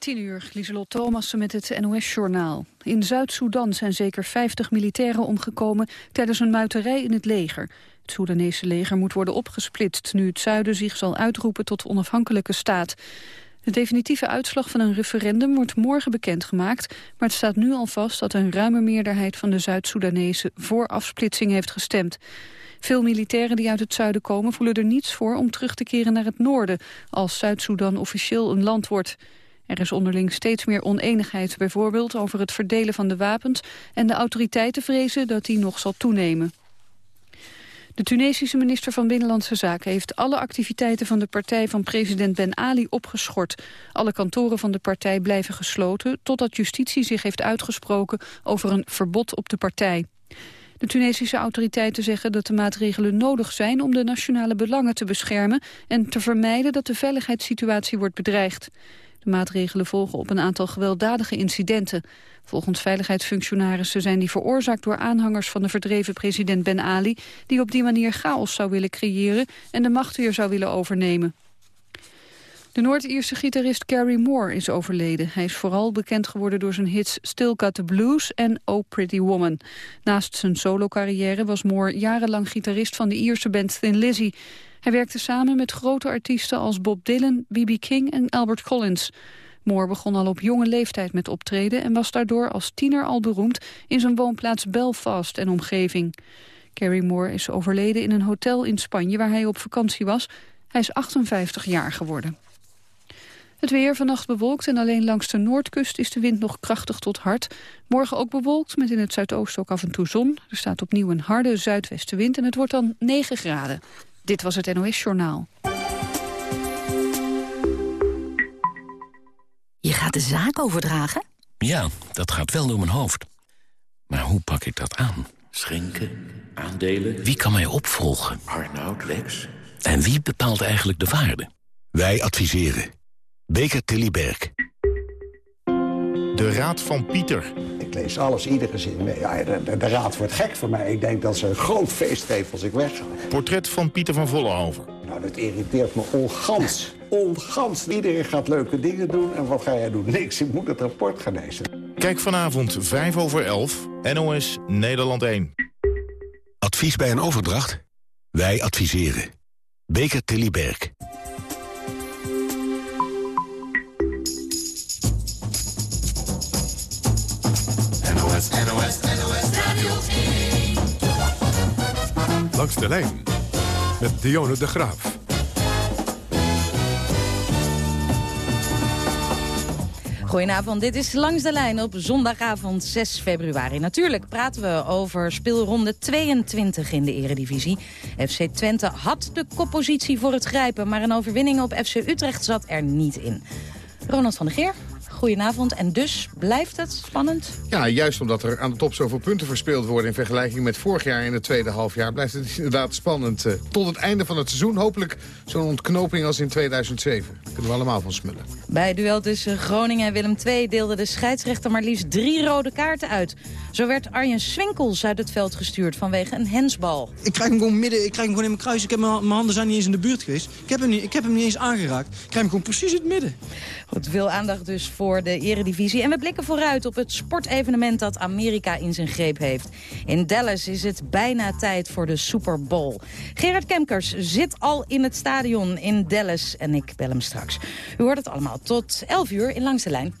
10 uur, Lieselot Thomassen met het NOS-journaal. In Zuid-Soedan zijn zeker 50 militairen omgekomen tijdens een muiterij in het leger. Het Soedanese leger moet worden opgesplitst... nu het zuiden zich zal uitroepen tot onafhankelijke staat. De definitieve uitslag van een referendum wordt morgen bekendgemaakt... maar het staat nu al vast dat een ruime meerderheid van de Zuid-Soedanezen... voor afsplitsing heeft gestemd. Veel militairen die uit het zuiden komen voelen er niets voor om terug te keren naar het noorden... als Zuid-Soedan officieel een land wordt. Er is onderling steeds meer oneenigheid, bijvoorbeeld over het verdelen van de wapens... en de autoriteiten vrezen dat die nog zal toenemen. De Tunesische minister van Binnenlandse Zaken heeft alle activiteiten van de partij van president Ben Ali opgeschort. Alle kantoren van de partij blijven gesloten totdat justitie zich heeft uitgesproken over een verbod op de partij. De Tunesische autoriteiten zeggen dat de maatregelen nodig zijn om de nationale belangen te beschermen en te vermijden dat de veiligheidssituatie wordt bedreigd. De maatregelen volgen op een aantal gewelddadige incidenten. Volgens veiligheidsfunctionarissen zijn die veroorzaakt door aanhangers van de verdreven president Ben Ali... die op die manier chaos zou willen creëren en de macht weer zou willen overnemen. De Noord-Ierse gitarist Gary Moore is overleden. Hij is vooral bekend geworden door zijn hits Still Got the Blues en Oh Pretty Woman. Naast zijn solo-carrière was Moore jarenlang gitarist van de Ierse band Thin Lizzy. Hij werkte samen met grote artiesten als Bob Dylan, B.B. King en Albert Collins. Moore begon al op jonge leeftijd met optreden... en was daardoor als tiener al beroemd in zijn woonplaats Belfast en omgeving. Gary Moore is overleden in een hotel in Spanje waar hij op vakantie was. Hij is 58 jaar geworden. Het weer vannacht bewolkt en alleen langs de noordkust is de wind nog krachtig tot hard. Morgen ook bewolkt met in het zuidoosten ook af en toe zon. Er staat opnieuw een harde zuidwestenwind en het wordt dan 9 graden. Dit was het NOS Journaal. Je gaat de zaak overdragen? Ja, dat gaat wel door mijn hoofd. Maar hoe pak ik dat aan? Schenken, aandelen... Wie kan mij opvolgen? Arnoud, Lex... En wie bepaalt eigenlijk de waarde? Wij adviseren. Beker Tilly Berg. De Raad van Pieter. Ik lees alles, iedere zin mee. Ja, de, de, de, raad wordt gek voor mij. Ik denk dat ze een groot feest geven als ik weg ga. Portret van Pieter van Vollenhoven. Nou, dat irriteert me ongans. Ongans. Iedereen gaat leuke dingen doen. En wat ga jij doen? Niks. Ik moet het rapport gaan lezen. Kijk vanavond 5 over 11. NOS Nederland 1. Advies bij een overdracht? Wij adviseren. Beker Tilly NOS, NOS, NOS Radio 1. Langs de lijn met Dionne de Graaf. Goedenavond, dit is Langs de Lijn op zondagavond 6 februari. Natuurlijk praten we over speelronde 22 in de eredivisie. FC Twente had de koppositie voor het grijpen... maar een overwinning op FC Utrecht zat er niet in. Ronald van der Geer, Goedenavond. En dus blijft het spannend? Ja, juist omdat er aan de top zoveel punten verspeeld worden... in vergelijking met vorig jaar in het tweede halfjaar... blijft het inderdaad spannend. Uh, tot het einde van het seizoen hopelijk zo'n ontknoping als in 2007. Daar kunnen we allemaal van smullen. Bij het duel tussen Groningen en Willem II deelde de scheidsrechter maar liefst drie rode kaarten uit. Zo werd Arjen Swinkels uit het veld gestuurd vanwege een hensbal. Ik krijg hem gewoon midden, ik krijg hem gewoon in mijn kruis. Ik heb mijn, mijn handen zijn niet eens in de buurt geweest. Ik heb, hem niet, ik heb hem niet eens aangeraakt. Ik krijg hem gewoon precies in het midden. Goed, veel aandacht dus voor voor de eredivisie. En we blikken vooruit op het sportevenement dat Amerika in zijn greep heeft. In Dallas is het bijna tijd voor de Super Bowl. Gerard Kemkers zit al in het stadion in Dallas en ik bel hem straks. U hoort het allemaal tot 11 uur in Langs de Lijn.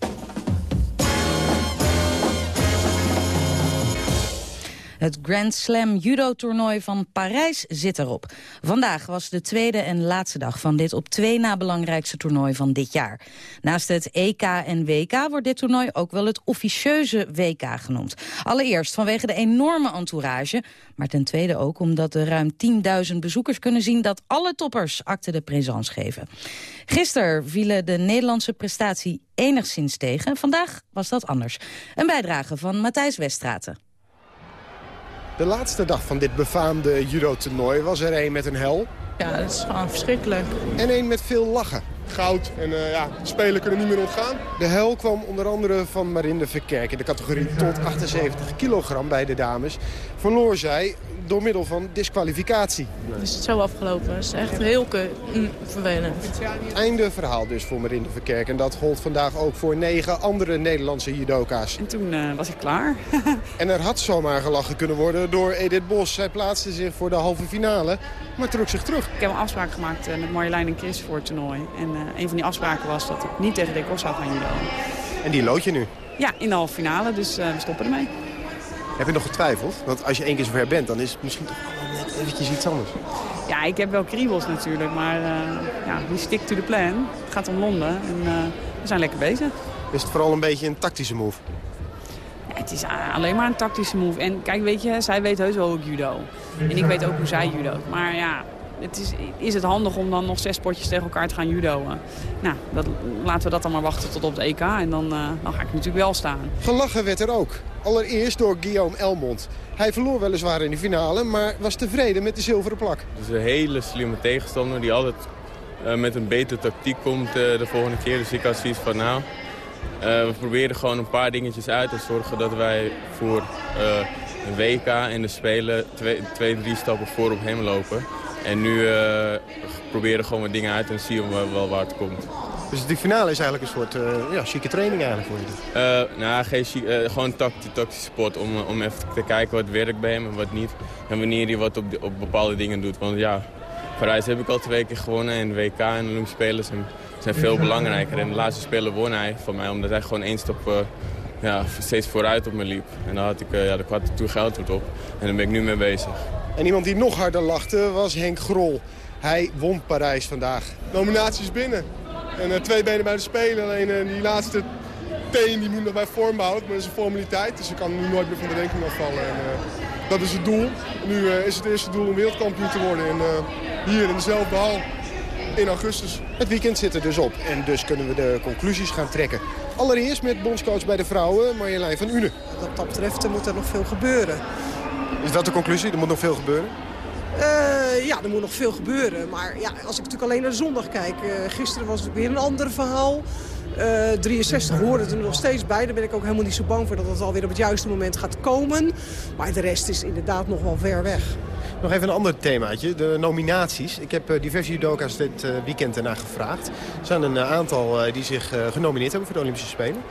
Het Grand Slam judo-toernooi van Parijs zit erop. Vandaag was de tweede en laatste dag van dit op twee na belangrijkste toernooi van dit jaar. Naast het EK en WK wordt dit toernooi ook wel het officieuze WK genoemd. Allereerst vanwege de enorme entourage, maar ten tweede ook omdat de ruim 10.000 bezoekers kunnen zien dat alle toppers acte de présence geven. Gisteren vielen de Nederlandse prestatie enigszins tegen. Vandaag was dat anders. Een bijdrage van Matthijs Weststraten. De laatste dag van dit befaamde judo-toernooi was er een met een hel. Ja, dat is gewoon verschrikkelijk. En een met veel lachen. Goud. En uh, ja, de spelen kunnen niet meer ontgaan. De hel kwam onder andere van Marinde Verkerk in de categorie tot 78 kilogram bij de dames. Verloor zij door middel van disqualificatie. Is het zo afgelopen? Dat is echt heel mm, vervelend. Einde verhaal dus voor Marinde Verkerk. En dat gold vandaag ook voor negen andere Nederlandse judoka's. En toen uh, was ik klaar. en er had zomaar gelachen kunnen worden door Edith Bos. Zij plaatste zich voor de halve finale, maar trok zich terug. Ik heb een afspraak gemaakt uh, met Marjolein en Chris voor het toernooi. En uh, een van die afspraken was dat ik niet tegen Bos zou gaan judo. En die lood je nu? Ja, in de halve finale, dus we stoppen ermee. Heb je nog getwijfeld? Want als je één keer zover bent, dan is het misschien toch net eventjes iets anders. Ja, ik heb wel kriebels natuurlijk, maar uh, ja, we stick to the plan. Het gaat om Londen en uh, we zijn lekker bezig. Is het vooral een beetje een tactische move? Ja, het is alleen maar een tactische move. En kijk, weet je, zij weet heus wel hoe ik judo. En ik weet ook hoe zij judo. Maar ja, het is, is het handig om dan nog zes potjes tegen elkaar te gaan judoën. Nou, dat, laten we dat dan maar wachten tot op het EK. En dan, uh, dan ga ik natuurlijk wel staan. Gelachen werd er ook. Allereerst door Guillaume Elmond. Hij verloor weliswaar in de finale, maar was tevreden met de zilveren plak. Het is een hele slimme tegenstander die altijd uh, met een betere tactiek komt uh, de volgende keer. Dus ik had zoiets van nou, we proberen gewoon een paar dingetjes uit te zorgen dat wij voor een WK en de Spelen twee, twee, drie stappen voor op hem lopen. En nu uh, proberen gewoon wat dingen uit en zien we wel waar het komt. Dus de finale is eigenlijk een soort uh, ja, chique training eigenlijk voor je? Uh, nou, geen chique, gewoon tactische tactische sport om, om even te kijken wat werkt bij hem en wat niet. En wanneer hij wat op, op bepaalde dingen doet. Want ja, Parijs heb ik al twee keer gewonnen en de WK en de Olympische Spelen zijn, zijn veel belangrijker. En de laatste Spelen won hij van mij omdat hij gewoon één stap ja, steeds vooruit op me liep. En daar had ik, ja, daar ik toen geld op en daar ben ik nu mee bezig. En iemand die nog harder lachte was Henk Grol. Hij won Parijs vandaag. Nominaties binnen. En uh, twee benen bij de Spelen. Alleen uh, die laatste teen die moet nog bij vorm behouden. Maar dat is een formaliteit. Dus ik kan nu nooit meer van de ranking afvallen. En, uh, dat is het doel. Nu is het eerste doel om wereldkampioen te worden. En hier in dezelfde hal in augustus. Het weekend zit er dus op. En dus kunnen we de conclusies gaan trekken. Allereerst met bondscoach bij de vrouwen, Marjolein van Une. Wat dat betreft moet er nog veel gebeuren. Is dat de conclusie? Er moet nog veel gebeuren? Uh, ja, er moet nog veel gebeuren. Maar ja, als ik natuurlijk alleen naar zondag kijk. Uh, gisteren was het weer een ander verhaal. Uh, 63 horen er nog steeds bij. Daar ben ik ook helemaal niet zo bang voor dat het alweer op het juiste moment gaat komen. Maar de rest is inderdaad nog wel ver weg. Nog even een ander themaatje, de nominaties. Ik heb diverse judoka's dit weekend ernaar gevraagd. Er zijn een aantal die zich genomineerd hebben voor de Olympische Spelen.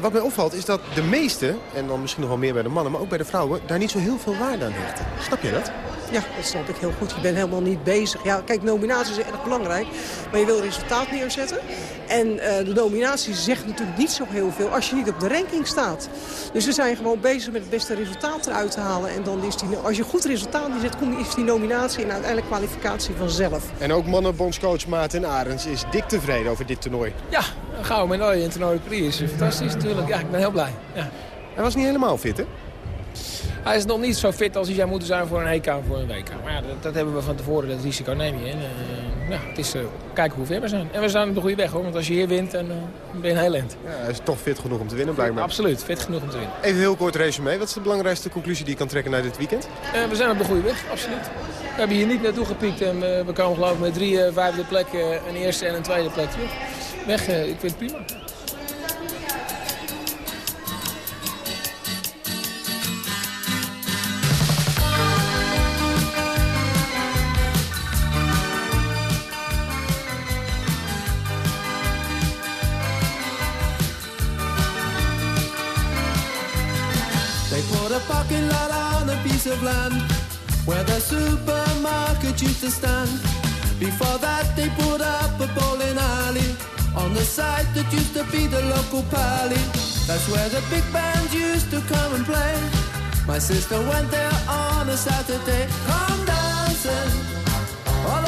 Wat mij opvalt is dat de meesten, en dan misschien nog wel meer bij de mannen... maar ook bij de vrouwen, daar niet zo heel veel waarde aan hechten. Snap je dat? Ja, dat snap ik heel goed. Je bent helemaal niet bezig. Ja, kijk, nominaties zijn erg belangrijk. Maar je wil resultaat neerzetten. En uh, de nominatie zegt natuurlijk niet zo heel veel als je niet op de ranking staat. Dus we zijn gewoon bezig met het beste resultaat eruit te halen. En dan is die, als je goed resultaat neerzet, is die nominatie en uiteindelijk kwalificatie vanzelf. En ook mannenbondscoach Maarten Arends is dik tevreden over dit toernooi. Ja, een gouden medaille in toernooi Prix is fantastisch natuurlijk. Ja, ik ben heel blij. Ja. Hij was niet helemaal fit, hè? Hij is nog niet zo fit als hij zou moeten zijn voor een EK en voor een WK. Maar ja, dat, dat, hebben we van tevoren, dat risico neem je. En, uh, ja, het is uh, kijken hoe ver we zijn. En we zijn op de goede weg hoor, want als je hier wint, dan uh, ben je heel end. Ja, hij is toch fit genoeg om te winnen blijkbaar. Absoluut, fit genoeg om te winnen. Even heel kort resume. Wat is de belangrijkste conclusie die je kan trekken naar dit weekend? we zijn op de goede weg, absoluut. We hebben hier niet naartoe gepiekt en we, we komen geloof ik met drie vijfde plekken, een eerste en een tweede plek terug. Weg, ik vind het prima. Of land where the supermarket used to stand. Before that, they put up a bowling alley on the site that used to be the local pally. That's where the big bands used to come and play. My sister went there on a Saturday, come dancing. All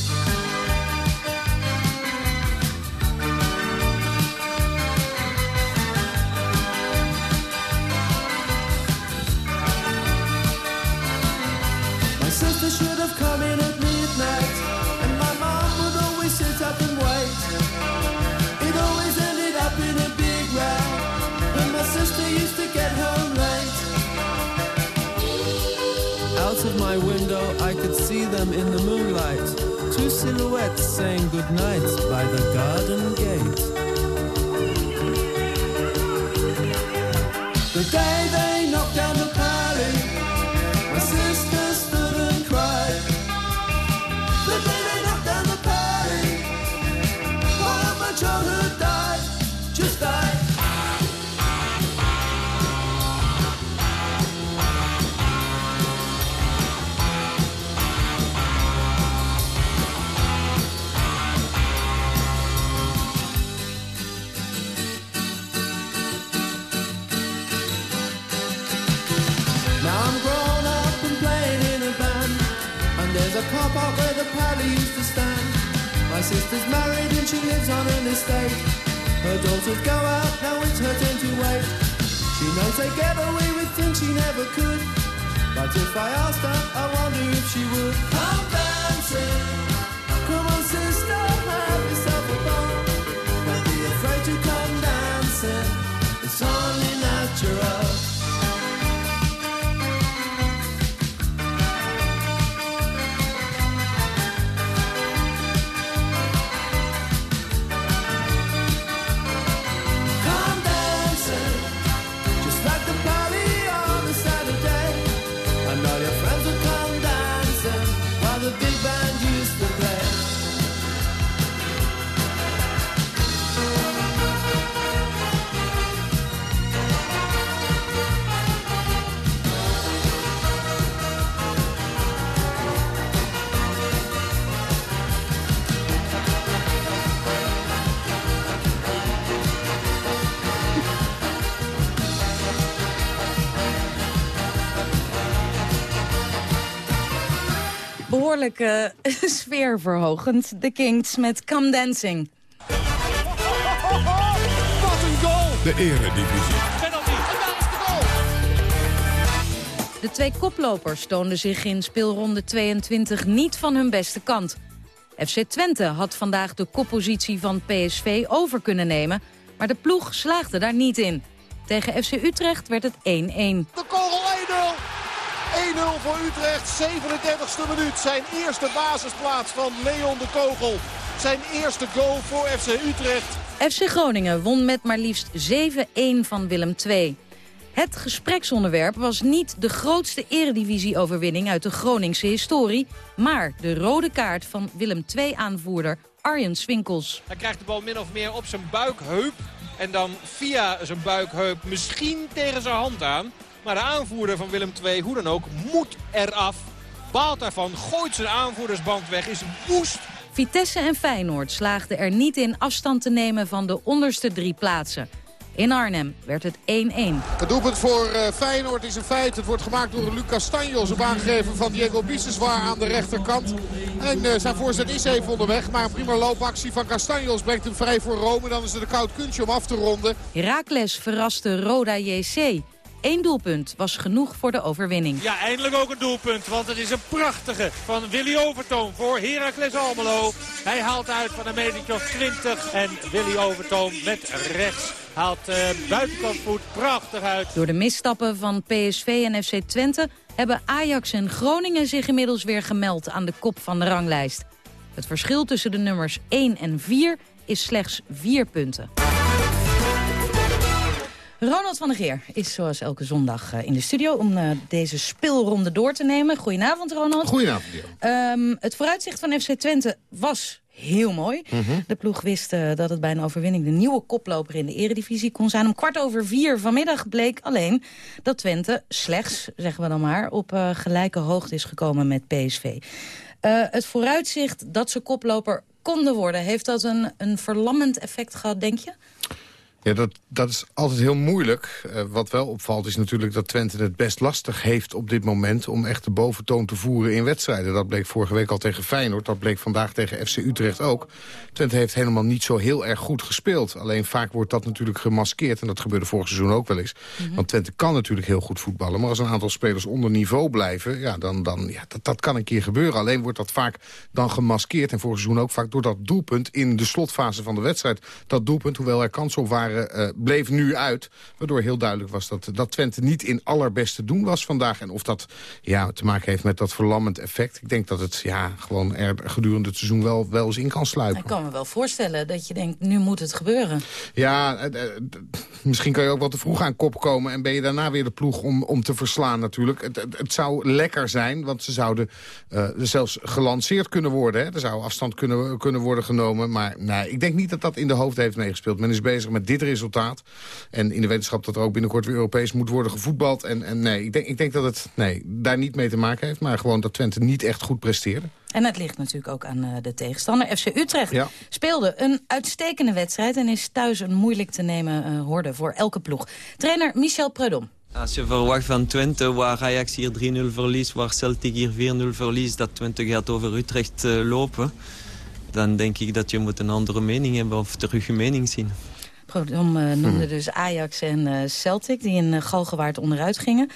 Have come in at midnight, and my mom would always sit up and wait. It always ended up in a big row, when my sister used to get home late. Out of my window, I could see them in the moonlight, two silhouettes saying goodnight by the garden gate. Pally used to stand. My sister's married and she lives on an estate. Her daughters go out, now it's her turn to wait. She knows they get away with things she never could. But if I asked her, I wonder if she would. Come dancing. Behoorlijk sfeerverhogend. De Kings met Come Dancing. Wat een goal! De eredivisie. De goal! De twee koplopers toonden zich in speelronde 22 niet van hun beste kant. FC Twente had vandaag de koppositie van PSV over kunnen nemen... maar de ploeg slaagde daar niet in. Tegen FC Utrecht werd het 1-1. De 1-0. 1-0 voor Utrecht, 37e minuut. Zijn eerste basisplaats van Leon de Kogel. Zijn eerste goal voor FC Utrecht. FC Groningen won met maar liefst 7-1 van Willem II. Het gespreksonderwerp was niet de grootste eredivisie-overwinning uit de Groningse historie... maar de rode kaart van Willem II-aanvoerder Arjen Swinkels. Hij krijgt de bal min of meer op zijn buikheup. En dan via zijn buikheup misschien tegen zijn hand aan. Maar de aanvoerder van Willem II, hoe dan ook, moet eraf. Baalt daarvan, gooit zijn aanvoerdersband weg, is woest. Vitesse en Feyenoord slaagden er niet in afstand te nemen van de onderste drie plaatsen. In Arnhem werd het 1-1. Het doelpunt voor eh, Feyenoord is een feit. Het wordt gemaakt door Lucas Castanjos op aangegeven van Diego Biseswar aan de rechterkant. En eh, zijn voorzet is even onderweg. Maar een prima loopactie van Castanjos brengt hem vrij voor Rome. Dan is het een koud kunstje om af te ronden. Heracles verraste Roda JC. Eén doelpunt was genoeg voor de overwinning. Ja, eindelijk ook een doelpunt, want het is een prachtige van Willy Overtoom voor Heracles Almelo. Hij haalt uit van een metertje of 20 en Willy Overtoom met rechts haalt uh, buitenkant voet prachtig uit. Door de misstappen van PSV en FC Twente hebben Ajax en Groningen zich inmiddels weer gemeld aan de kop van de ranglijst. Het verschil tussen de nummers 1 en 4 is slechts 4 punten. Ronald van der Geer is zoals elke zondag in de studio om uh, deze speelronde door te nemen. Goedenavond Ronald. Goedenavond. Um, het vooruitzicht van FC Twente was heel mooi. Mm -hmm. De ploeg wist uh, dat het bij een overwinning de nieuwe koploper in de eredivisie kon zijn. Om kwart over vier vanmiddag bleek alleen dat Twente slechts, zeggen we dan maar, op uh, gelijke hoogte is gekomen met PSV. het vooruitzicht dat ze koploper konden worden, heeft dat een, een verlammend effect gehad, denk je? Ja, dat, dat is altijd heel moeilijk. Uh, wat wel opvalt is natuurlijk dat Twente het best lastig heeft op dit moment... om echt de boventoon te voeren in wedstrijden. Dat bleek vorige week al tegen Feyenoord. Dat bleek vandaag tegen FC Utrecht ook. Twente heeft helemaal niet zo heel erg goed gespeeld. Alleen vaak wordt dat natuurlijk gemaskeerd. En dat gebeurde vorig seizoen ook wel eens. Mm -hmm. Want Twente kan natuurlijk heel goed voetballen. Maar als een aantal spelers onder niveau blijven... Ja, dan, dan, ja, dat, dat kan een keer gebeuren. Alleen wordt dat vaak dan gemaskeerd. En vorig seizoen ook vaak door dat doelpunt in de slotfase van de wedstrijd. Dat doelpunt, hoewel er kansen op waren uh, bleef nu uit. Waardoor heel duidelijk was dat, dat Twente niet in allerbeste doen was vandaag. En of dat ja, te maken heeft met dat verlammend effect. Ik denk dat het ja, gewoon er gedurende het seizoen wel, wel eens in kan sluipen. Ik kan me wel voorstellen dat je denkt, nu moet het gebeuren. Ja, uh, uh, misschien kan je ook wat te vroeg aan kop komen... en ben je daarna weer de ploeg om, om te verslaan natuurlijk. Het, het, het zou lekker zijn, want ze zouden zelfs gelanceerd kunnen worden. Hè. Er zou afstand kunnen, kunnen worden genomen. Maar nee, ik denk niet dat dat in de hoofd heeft meegespeeld. Men is bezig met dit resultaat. En in de wetenschap dat er ook binnenkort weer Europees moet worden gevoetbald. En, en nee, ik denk, ik denk dat het nee, daar niet mee te maken heeft. Maar gewoon dat Twente niet echt goed presteerde. En het ligt natuurlijk ook aan uh, de tegenstander. FC Utrecht ja. speelde een uitstekende wedstrijd... en is thuis een moeilijk te nemen uh, horde voor elke ploeg. Trainer Michel Preudom. Als je verwacht van Twente, waar Ajax hier 3-0 verliest... waar Celtic hier 4-0 verliest, dat Twente gaat over Utrecht uh, lopen... dan denk ik dat je moet een andere mening hebben of terug je mening zien. Prodom uh, noemde dus Ajax en uh, Celtic, die in uh, Galgenwaard onderuit gingen.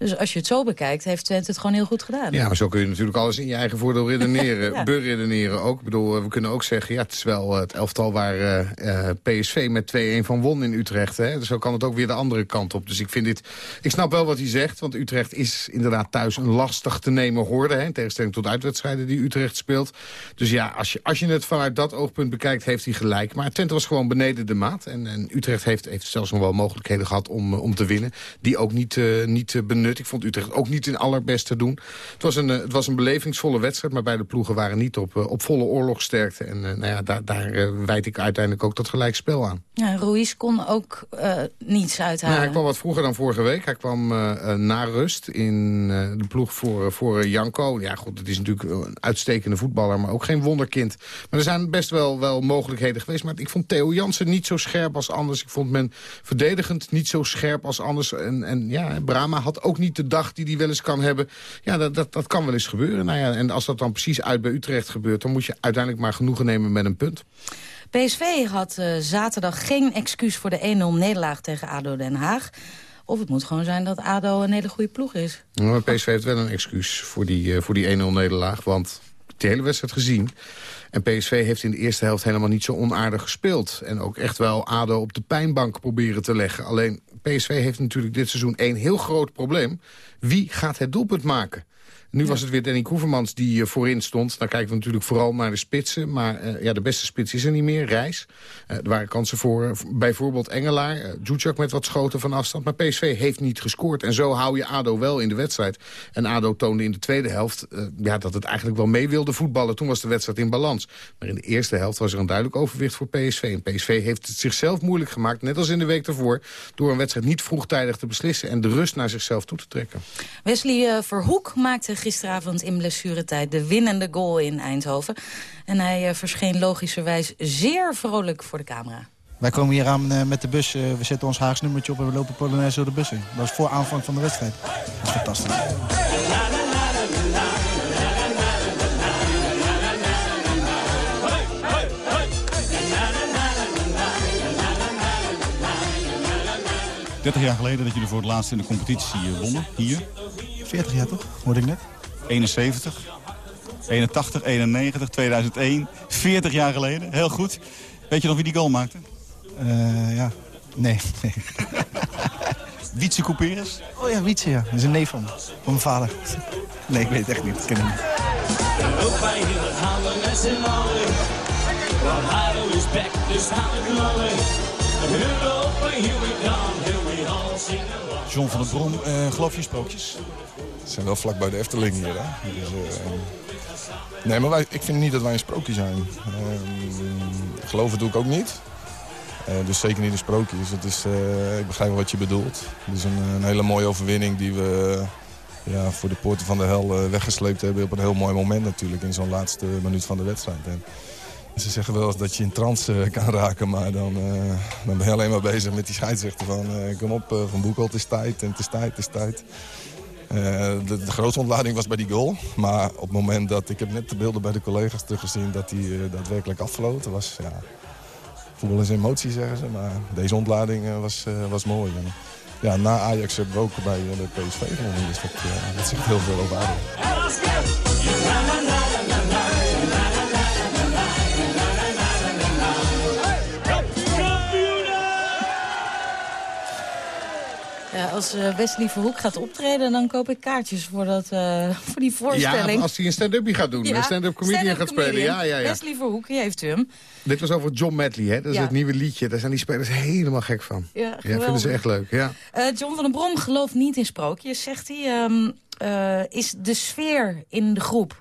Dus als je het zo bekijkt, heeft Twente het gewoon heel goed gedaan. Ja, maar zo kun je natuurlijk alles in je eigen voordeel redeneren. ja. Beredeneren ook. Ik bedoel, we kunnen ook zeggen, ja, het is wel het elftal waar uh, PSV met 2-1 van won in Utrecht. Hè? Dus zo kan het ook weer de andere kant op. Dus ik vind dit, ik snap wel wat hij zegt, want Utrecht is inderdaad thuis een lastig te nemen hoorde. Hè? In tegenstelling tot uitwedstrijden die Utrecht speelt. Dus ja, als je, als je het vanuit dat oogpunt bekijkt, heeft hij gelijk. Maar Twente was gewoon beneden de maat. En, en Utrecht heeft, heeft zelfs nog wel mogelijkheden gehad om, om te winnen. Die ook niet, uh, niet benut. Ik vond Utrecht ook niet in allerbeste doen. Het was een, het was een belevingsvolle wedstrijd, maar beide ploegen waren niet op, op volle oorlogsterkte. En nou ja, daar, daar wijd ik uiteindelijk ook dat gelijkspel aan. Ja, Ruiz kon ook niets uithalen. Nou, hij kwam wat vroeger dan vorige week. Hij kwam na rust in de ploeg voor, voor Janko. Ja, goed, het is natuurlijk een uitstekende voetballer, maar ook geen wonderkind. Maar er zijn best wel, wel mogelijkheden geweest. Maar ik vond Theo Jansen niet zo scherp als anders. Ik vond men verdedigend niet zo scherp als anders. En, en ja, Brahma had ook niet de dag die hij wel eens kan hebben. Ja, dat, dat, dat kan wel eens gebeuren. Nou ja, en als dat dan precies uit bij Utrecht gebeurt... dan moet je uiteindelijk maar genoegen nemen met een punt. PSV had uh, zaterdag geen excuus voor de 1-0 nederlaag tegen ADO Den Haag. Of het moet gewoon zijn dat ADO een hele goede ploeg is. Nou, PSV heeft wel een excuus voor die, uh, voor die 1-0 nederlaag. Want de hele wedstrijd gezien. En PSV heeft in de eerste helft helemaal niet zo onaardig gespeeld. En ook echt wel ADO op de pijnbank proberen te leggen. Alleen PSV heeft natuurlijk dit seizoen één heel groot probleem. Wie gaat het doelpunt maken? Nu was het weer Danny Koevermans die uh, voorin stond. Dan kijken we natuurlijk vooral naar de spitsen. Maar uh, ja, de beste spits is er niet meer. Reis. Uh, er waren kansen voor bijvoorbeeld Engelaar. Uh, met wat schoten van afstand. Maar PSV heeft niet gescoord. En zo hou je ADO wel in de wedstrijd. En ADO toonde in de tweede helft ja, dat het eigenlijk wel mee wilde voetballen. Toen was de wedstrijd in balans. Maar in de eerste helft was er een duidelijk overwicht voor PSV. En PSV heeft het zichzelf moeilijk gemaakt. Net als in de week daarvoor. Door een wedstrijd niet vroegtijdig te beslissen. En de rust naar zichzelf toe te trekken. Wesley Verhoek maakte gisteravond in blessuretijd de winnende goal in Eindhoven. En hij uh, verscheen logischerwijs zeer vrolijk voor de camera. Wij komen hier aan uh, met de bus, uh, we zetten ons Haags nummertje op en we lopen Polonaise door de bus. Dat was voor aanvang van de wedstrijd. Dat is fantastisch. 30 jaar geleden dat jullie voor het laatst in de competitie wonnen, hier. 40 jaar toch, hoorde ik net. 71, 81, 91, 2001. 40 jaar geleden, heel goed. Weet je nog wie die goal maakte? Uh, ja, nee. nee. Wietse Couperus? Oh ja, Wietse, ja. Dat is een neef van, van mijn vader. Nee, ik weet het echt niet. Ik ken hem niet. Europa hier gaan we met z'n allen. Want Haro is back, dus gaan we knallen. John van der Brom, uh, geloof je sprookjes? We zijn wel vlak bij de Efteling hier. Hè? Dus, uh, nee, maar wij, ik vind niet dat wij een sprookje zijn. Uh, geloven doe ik ook niet. Uh, dus zeker niet een sprookjes. Het is, ik begrijp wat je bedoelt. Het is een, een, hele mooie overwinning die we ja, voor de poorten van de hel weggesleept hebben. Op een heel mooi moment natuurlijk in zo'n laatste minuut van de wedstrijd. En, Ze zeggen wel eens dat je in trance kan raken, maar dan, dan ben je alleen maar bezig met die scheidsrechter van... kom op, Van Boekel, het is tijd en het is tijd, het is tijd. de, de, grootste ontlading was bij die goal. Maar op het moment dat... Ik heb net de beelden bij de collega's teruggezien dat hij daadwerkelijk afvloot. was, ja, voetbal is emotie, zeggen ze. Maar deze ontlading was, was mooi. En, ja, na Ajax hebben we ook bij de PSV. Dus dat, dat zegt heel veel over. Als uh, Wesley Verhoek gaat optreden, dan koop ik kaartjes voor, dat, uh, voor die voorstelling. Ja, als hij een stand-up gaat doen, een stand-up comedian stand gaat spelen. Ja, ja, ja. Wesley Verhoek, heeft u hem. Dit was over John Medley, hè? dat is het nieuwe liedje. Daar zijn die spelers helemaal gek van. Ja, ja vinden ze echt leuk, ja. Uh, John van den Brom gelooft niet in sprookjes, zegt hij. Um, is de sfeer in de groep...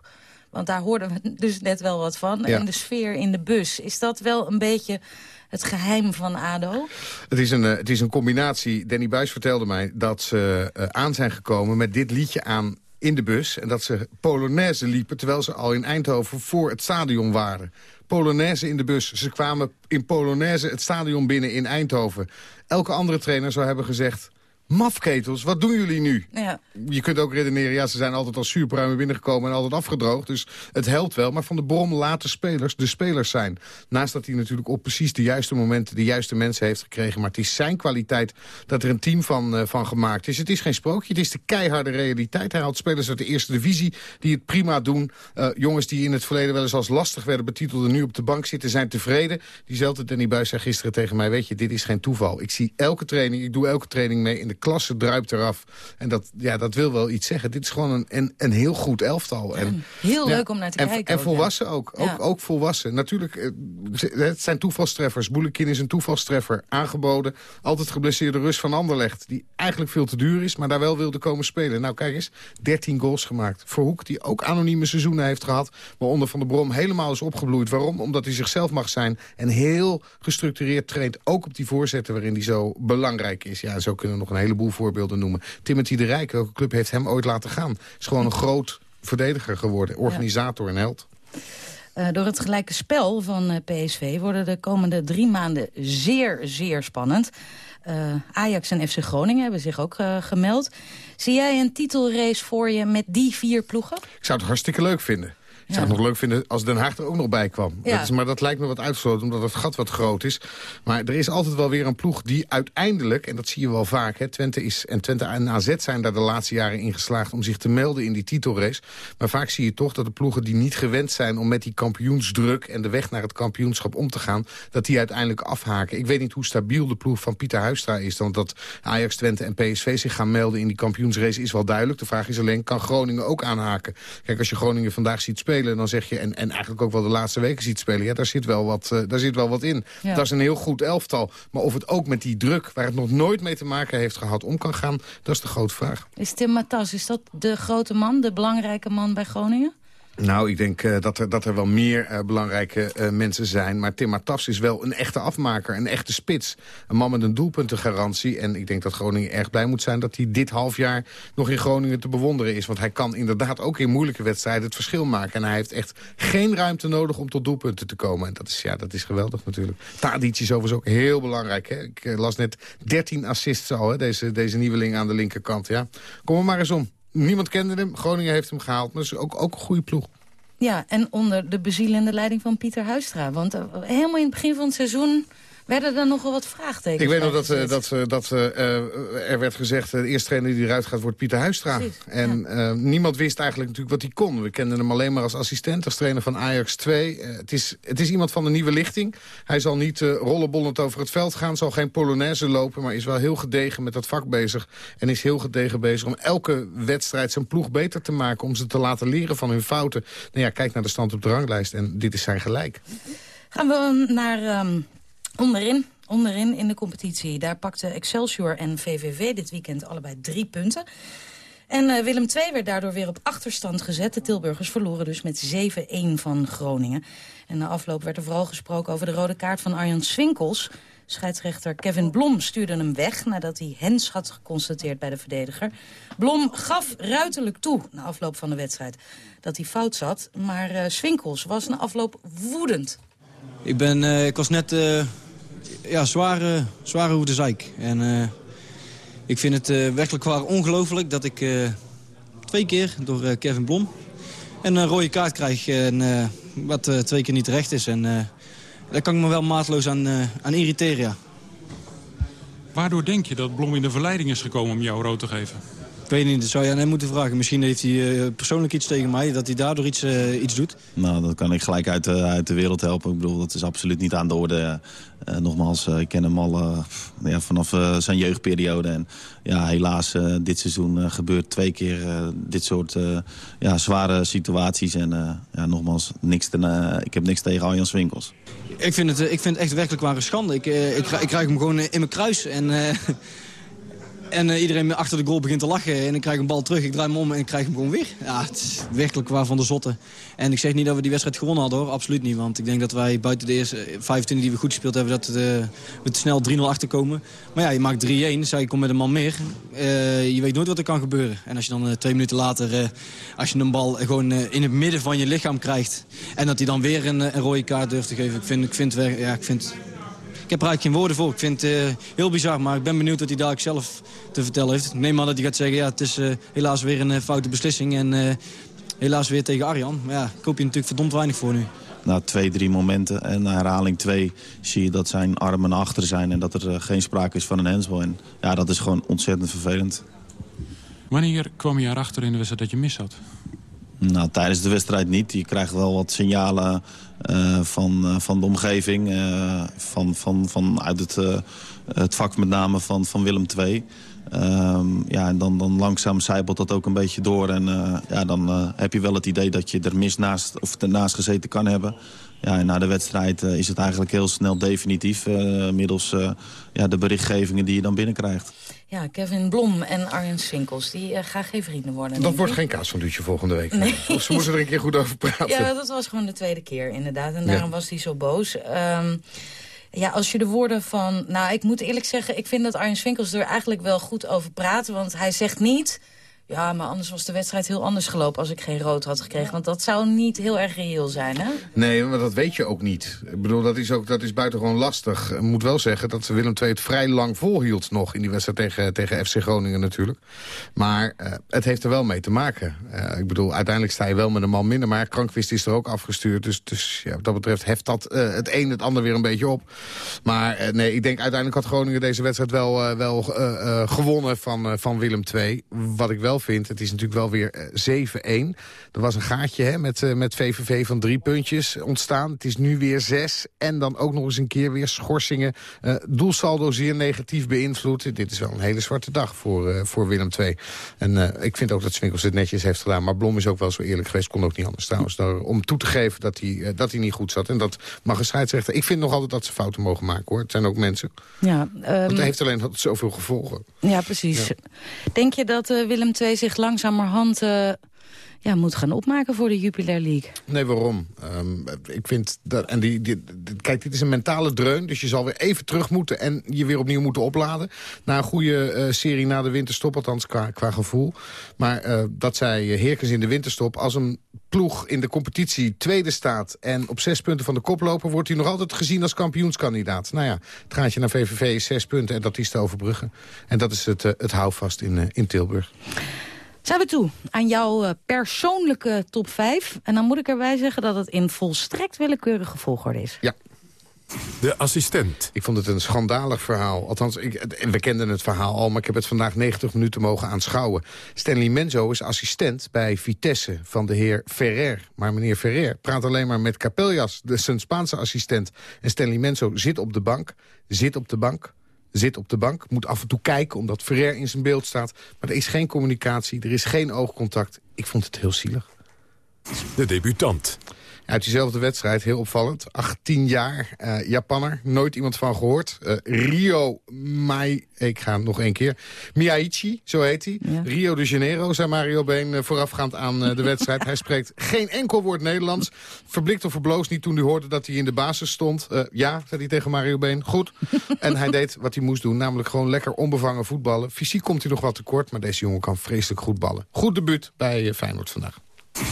Want daar hoorden we dus net wel wat van. En de sfeer in de bus. Is dat wel een beetje het geheim van ADO? Het is een, uh, het is een combinatie. Danny Buis vertelde mij dat ze uh, aan zijn gekomen met dit liedje aan in de bus. En dat ze Polonaise liepen terwijl ze al in Eindhoven voor het stadion waren. Polonaise in de bus. Ze kwamen in Polonaise het stadion binnen in Eindhoven. Elke andere trainer zou hebben gezegd mafketels, wat doen jullie nu? Ja. Je kunt ook redeneren, ja, ze zijn altijd als zuurpruimen binnengekomen en altijd afgedroogd. Dus het helpt wel. Maar Van de Brom laat de spelers de spelers zijn. Naast dat hij natuurlijk op precies de juiste momenten de juiste mensen heeft gekregen. Maar het is zijn kwaliteit dat er een team van, uh, van gemaakt is. Het is geen sprookje, het is de keiharde realiteit. Hij haalt spelers uit de eerste divisie die het prima doen. Uh, jongens die in het verleden wel eens als lastig werden betiteld... en nu op de bank zitten, zijn tevreden. Diezelfde Danny Buis zei gisteren tegen mij... weet je, dit is geen toeval. Ik zie elke training, ik doe elke training mee in de klasse druipt eraf. En dat, ja, dat wil wel iets zeggen. Dit is gewoon een, een, een heel goed elftal. En, heel leuk om naar te en, kijken. En volwassen ook. Ook, ook volwassen. Natuurlijk, eh, het zijn toevalstreffers. Boelekin is een toevalstreffer. Aangeboden. Altijd geblesseerde Rus van Anderlecht. Die eigenlijk veel te duur is, maar daar wel wilde komen spelen. Nou, kijk eens. 13 goals gemaakt. Verhoek, die ook anonieme seizoenen heeft gehad. Maar onder Van der Brom helemaal is opgebloeid. Waarom? Omdat hij zichzelf mag zijn. En heel gestructureerd traint. Ook op die voorzetten waarin hij zo belangrijk is. Ja, zo kunnen we nog een heleboel voor voorbeelden noemen. Timothy de Rijk, welke club heeft hem ooit laten gaan? Is gewoon een groot verdediger geworden, organisator en held. Uh, door het gelijke spel van uh, eh, PSV worden de komende drie maanden zeer, zeer spannend. Uh, Ajax en FC Groningen hebben zich ook gemeld. Zie jij een titelrace voor je met die vier ploegen? Ik zou het hartstikke leuk vinden. Ik zou het nog leuk vinden als Den Haag er ook nog bij kwam. Dat is, maar dat lijkt me wat uitgesloten, omdat het gat wat groot is. Maar er is altijd wel weer een ploeg die uiteindelijk... en dat zie je wel vaak, hè, Twente is, en Twente en AZ zijn daar de laatste jaren in geslaagd... om zich te melden in die titelrace. Maar vaak zie je toch dat de ploegen die niet gewend zijn... om met die kampioensdruk en de weg naar het kampioenschap om te gaan... dat die uiteindelijk afhaken. Ik weet niet hoe stabiel de ploeg van Pieter Huistra is... want dat Ajax, Twente en PSV zich gaan melden in die kampioensrace is wel duidelijk. De vraag is alleen, kan Groningen ook aanhaken? Kijk, als je Groningen vandaag ziet spelen spelen... dan zeg je, en, en eigenlijk ook wel de laatste weken ziet spelen... ja, daar zit wel wat, uh, daar zit wel wat in. Dat is een heel goed elftal. Maar of het ook met die druk, waar het nog nooit mee te maken heeft gehad... om kan gaan, dat is de grote vraag. Is Tim Matas, is dat de grote man, de belangrijke man bij Groningen? Nou, ik denk uh, dat, er, dat er wel meer uh, belangrijke uh, mensen zijn. Maar Tim Matas is wel een echte afmaker, een echte spits. Een man met een doelpuntengarantie. En ik denk dat Groningen erg blij moet zijn dat hij dit half jaar nog in Groningen te bewonderen is. Want hij kan inderdaad ook in moeilijke wedstrijden het verschil maken. En hij heeft echt geen ruimte nodig om tot doelpunten te komen. En dat is, ja, dat is geweldig natuurlijk. Tadic is overigens ook heel belangrijk. Hè? Ik las net 13 assists al, hè? Deze, deze nieuweling aan de linkerkant. Ja. Kom er maar eens om. Niemand kende hem. Groningen heeft hem gehaald. Maar is ook, ook een goede ploeg. Ja, en onder de bezielende leiding van Pieter Huistra. Want uh, helemaal in het begin van het seizoen werden er nogal wat vraagtekens Ik weet nog dat, uh, dat, uh, dat uh, er werd gezegd... de eerste trainer die eruit gaat wordt Pieter Huistra. Precies, en ja. niemand wist eigenlijk natuurlijk wat hij kon. We kenden hem alleen maar als assistent, als trainer van Ajax 2. het, is, het is iemand van de nieuwe lichting. Hij zal niet rollenbollend over het veld gaan, zal geen polonaise lopen... maar is wel heel gedegen met dat vak bezig. En is heel gedegen bezig om elke wedstrijd zijn ploeg beter te maken... om ze te laten leren van hun fouten. Nou ja, kijk naar de stand op de ranglijst en dit is zijn gelijk. Gaan we naar um, Onderin, onderin in de competitie. Daar pakten Excelsior en VVV dit weekend allebei drie punten. En uh, Willem II werd daardoor weer op achterstand gezet. De Tilburgers verloren dus met 7-1 van Groningen. En na afloop werd er vooral gesproken over de rode kaart van Arjan Swinkels. Scheidsrechter Kevin Blom stuurde hem weg nadat hij hens had geconstateerd bij de verdediger. Blom gaf ruiterlijk toe na afloop van de wedstrijd dat hij fout zat. Maar uh, Swinkels was na afloop woedend. Ik, ben, uh, ik was net uh, ja, zware, zware hoe de zeik. En uh, ik vind het werkelijk waar ongelooflijk dat ik twee keer door Kevin Blom... een rode kaart krijg en, wat twee keer niet terecht is. En daar kan ik me wel maatloos aan, aan irriteren, ja. Waardoor denk je dat Blom in de verleiding is gekomen om jou rood te geven? Ik weet niet, dat zou je aan hem moeten vragen. Misschien heeft hij uh, persoonlijk iets tegen mij, dat hij daardoor iets, uh, iets doet. Nou, dat kan ik gelijk uit, uh, uit de wereld helpen. Ik bedoel, dat is absoluut niet aan de orde. nogmaals, ik ken hem al ja, vanaf zijn jeugdperiode. En ja, helaas, dit seizoen gebeurt twee keer dit soort ja, zware situaties. En ja, nogmaals, niks ten, ik heb niks tegen Arjan Winkels. Ik vind, het, ik vind het echt werkelijk waar een schande. Ik, ik, ik, krijg hem gewoon in mijn kruis en... En uh, iedereen achter de goal begint te lachen. En ik krijg een bal terug, ik draai hem om en ik krijg hem gewoon weer. Ja, het is werkelijk waar van de zotte. En ik zeg niet dat we die wedstrijd gewonnen hadden hoor, absoluut niet. Want ik denk dat wij buiten de eerste 25 die we goed gespeeld hebben... dat uh, we te snel 3-0 achterkomen. Maar ja, je maakt 3-1, zij komt met een man meer. Je weet nooit wat er kan gebeuren. En als je dan twee minuten later, als je een bal gewoon in het midden van je lichaam krijgt... en dat hij dan weer een, een rode kaart durft te geven. Ik vind, ik vind, ja, ik vind ik heb er eigenlijk geen woorden voor. Ik vind het uh, heel bizar, maar ik ben benieuwd wat hij daar zelf te vertellen heeft. Ik neem aan dat hij gaat zeggen, ja, het is uh, helaas weer een uh, foute beslissing. En helaas weer tegen Arjan. Maar ja, ik hoop je natuurlijk verdomd weinig voor nu. Na twee, drie momenten en na herhaling twee zie je dat zijn armen naar achter zijn... en dat er geen sprake is van een handsbal. En ja, dat is gewoon ontzettend vervelend. Wanneer kwam je erachter in de wedstrijd dat je mis had? Nou, tijdens de wedstrijd niet. Je krijgt wel wat signalen uh, van, uh, van de omgeving. Uh, van, van, van uit het, het vak met name van, van Willem II. Um, ja, en dan, dan langzaam zijpelt dat ook een beetje door. En ja, dan heb je wel het idee dat je er mis naast, of ernaast gezeten kan hebben. Ja, en na de wedstrijd is het eigenlijk heel snel definitief. middels ja, de berichtgevingen die je dan binnenkrijgt. Ja, Kevin Blom en Arjen Swinkels, die uh, gaan geen vrienden worden. Dat wordt geen kaas van Duutje volgende week. Nee. Of ze moeten er een keer goed over praten. Ja, dat was gewoon de tweede keer inderdaad. En daarom was hij zo boos. Um, ja, als je de woorden van... Nou, ik moet eerlijk zeggen, ik vind dat Arjen Swinkels er eigenlijk wel goed over praat. Want hij zegt niet ja, maar anders was de wedstrijd heel anders gelopen als ik geen rood had gekregen. Want dat zou niet heel erg reëel zijn, hè? Nee, maar dat weet je ook niet. Ik bedoel, dat is, ook, dat is buitengewoon lastig. Ik moet wel zeggen dat Willem II het vrij lang volhield nog... in die wedstrijd tegen, tegen FC Groningen natuurlijk. Maar uh, het heeft er wel mee te maken. Uh, ik bedoel, uiteindelijk sta je wel met een man minder... maar Krankwist is er ook afgestuurd. Dus, dus ja, wat dat betreft heft dat uh, het een het ander weer een beetje op. Maar nee, ik denk uiteindelijk had Groningen deze wedstrijd wel, wel gewonnen van, van Willem II. Wat ik wel vind. Het is natuurlijk wel weer 7-1. Eh, er was een gaatje hè, met, uh, met VVV van drie puntjes ontstaan. Het is nu weer zes. En dan ook nog eens een keer weer schorsingen. Uh, doelsaldo zeer negatief beïnvloed. Dit is wel een hele zwarte dag voor, uh, voor Willem II. En ik vind ook dat Swinkels het netjes heeft gedaan. Maar Blom is ook wel zo eerlijk geweest. Kon ook niet anders trouwens. Daar, om toe te geven dat hij, dat hij niet goed zat. En dat mag een scheidsrechter. Ik vind nog altijd dat ze fouten mogen maken hoor. Het zijn ook mensen. Ja, um... Want hij heeft alleen zoveel gevolgen. Ja, precies. Ja. Denk je dat Willem II zich langzamerhand uh, ja, moet gaan opmaken voor de Jupiler League. Nee, waarom? Um, ik vind dat, en die, kijk, dit is een mentale dreun, dus je zal weer even terug moeten en je weer opnieuw moeten opladen. Na een goede uh, serie na de winterstop, althans qua, gevoel. Maar uh, dat zei Heerkens in de winterstop, als een ploeg in de competitie tweede staat... en op zes punten van de kop lopen... wordt hij nog altijd gezien als kampioenskandidaat. Nou ja, het gaatje naar VVV is zes punten en dat is te overbruggen. En dat is het, het houvast in, in Tilburg. Zijn we toe aan jouw eh, persoonlijke top 5. En dan moet ik erbij zeggen dat het in volstrekt willekeurige volgorde is. Ja. De assistent. Ik vond het een schandalig verhaal. Althans, ik, we kenden het verhaal al, maar ik heb het vandaag 90 minuten mogen aanschouwen. Stanley Menzo is assistent bij Vitesse van de heer Ferrer. Maar meneer Ferrer praat alleen maar met Capellas, de zijn Spaanse assistent. En Stanley Menzo zit op de bank, zit op de bank, zit op de bank, moet af en toe kijken omdat Ferrer in zijn beeld staat. Maar er is geen communicatie, er is geen oogcontact. Ik vond het heel zielig. De debutant. Uit diezelfde wedstrijd, heel opvallend. 18 jaar, uh, Japanner, nooit iemand van gehoord. Uh, Rio Mai, ik ga nog één keer. Miyaichi, zo heet hij. Rio de Janeiro, zei Mario Been uh, voorafgaand aan de wedstrijd. hij spreekt geen enkel woord Nederlands. Verblikt of verbloosd niet toen hij hoorde dat hij in de basis stond. ja, zei hij tegen Mario Been, goed. en hij deed wat hij moest doen, namelijk gewoon lekker onbevangen voetballen. Fysiek komt hij nog wat tekort, maar deze jongen kan vreselijk goed ballen. Goed debuut bij Feyenoord vandaag.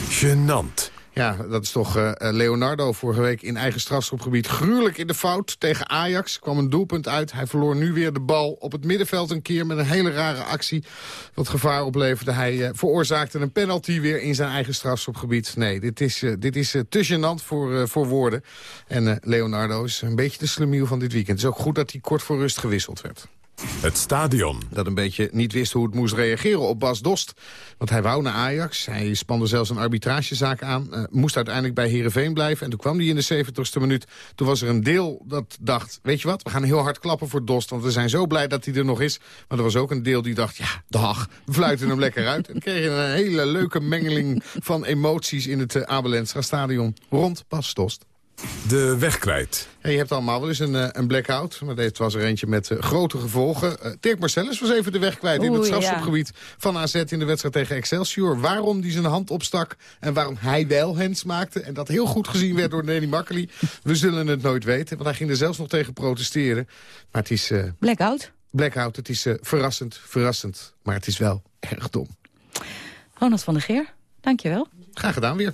Genant. Ja, dat is toch uh, Leonardo vorige week in eigen strafschopgebied gruwelijk in de fout. Tegen Ajax kwam een doelpunt uit. Hij verloor nu weer de bal op het middenveld een keer met een hele rare actie. Wat gevaar opleverde. Hij uh, veroorzaakte een penalty weer in zijn eigen strafschopgebied. Nee, dit is, uh, dit is te gênant voor, voor woorden. En Leonardo is een beetje de slemiel van dit weekend. Het is ook goed dat hij kort voor rust gewisseld werd. Het stadion. Dat een beetje niet wist hoe het moest reageren op Bas Dost. Want hij wou naar Ajax. Hij spande zelfs een arbitragezaak aan. Uh, moest uiteindelijk bij Heerenveen blijven. En toen kwam hij in de 70ste minuut. Toen was er een deel dat dacht... weet je wat, we gaan heel hard klappen voor Dost. Want we zijn zo blij dat hij er nog is. Maar er was ook een deel die dacht... ja, dag, we fluiten hem lekker uit. En kregen een hele leuke mengeling van emoties... in het uh, stadion rond Bas Dost. De weg kwijt. je hebt allemaal wel eens een, uh, een blackout. Maar dit was er eentje met uh, grote gevolgen. Uh, Dirk Marcellus was even de weg kwijt in het strafschopgebied ja. van AZ in de wedstrijd tegen Excelsior. Waarom die zijn hand opstak en waarom hij wel hands maakte. En dat heel goed gezien werd door Nelly Makkely. We zullen het nooit weten, want hij ging er zelfs nog tegen protesteren. Maar het is... blackout? Blackout, het is verrassend, verrassend. Maar het is wel erg dom. Ronald van der Geer, dankjewel. Graag gedaan weer.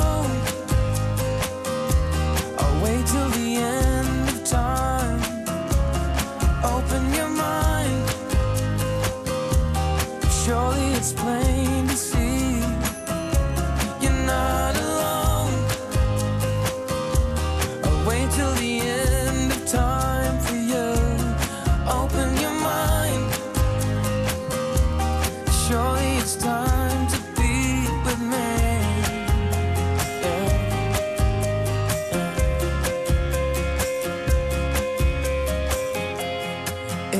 Open your mind. Surely it's time to be with me.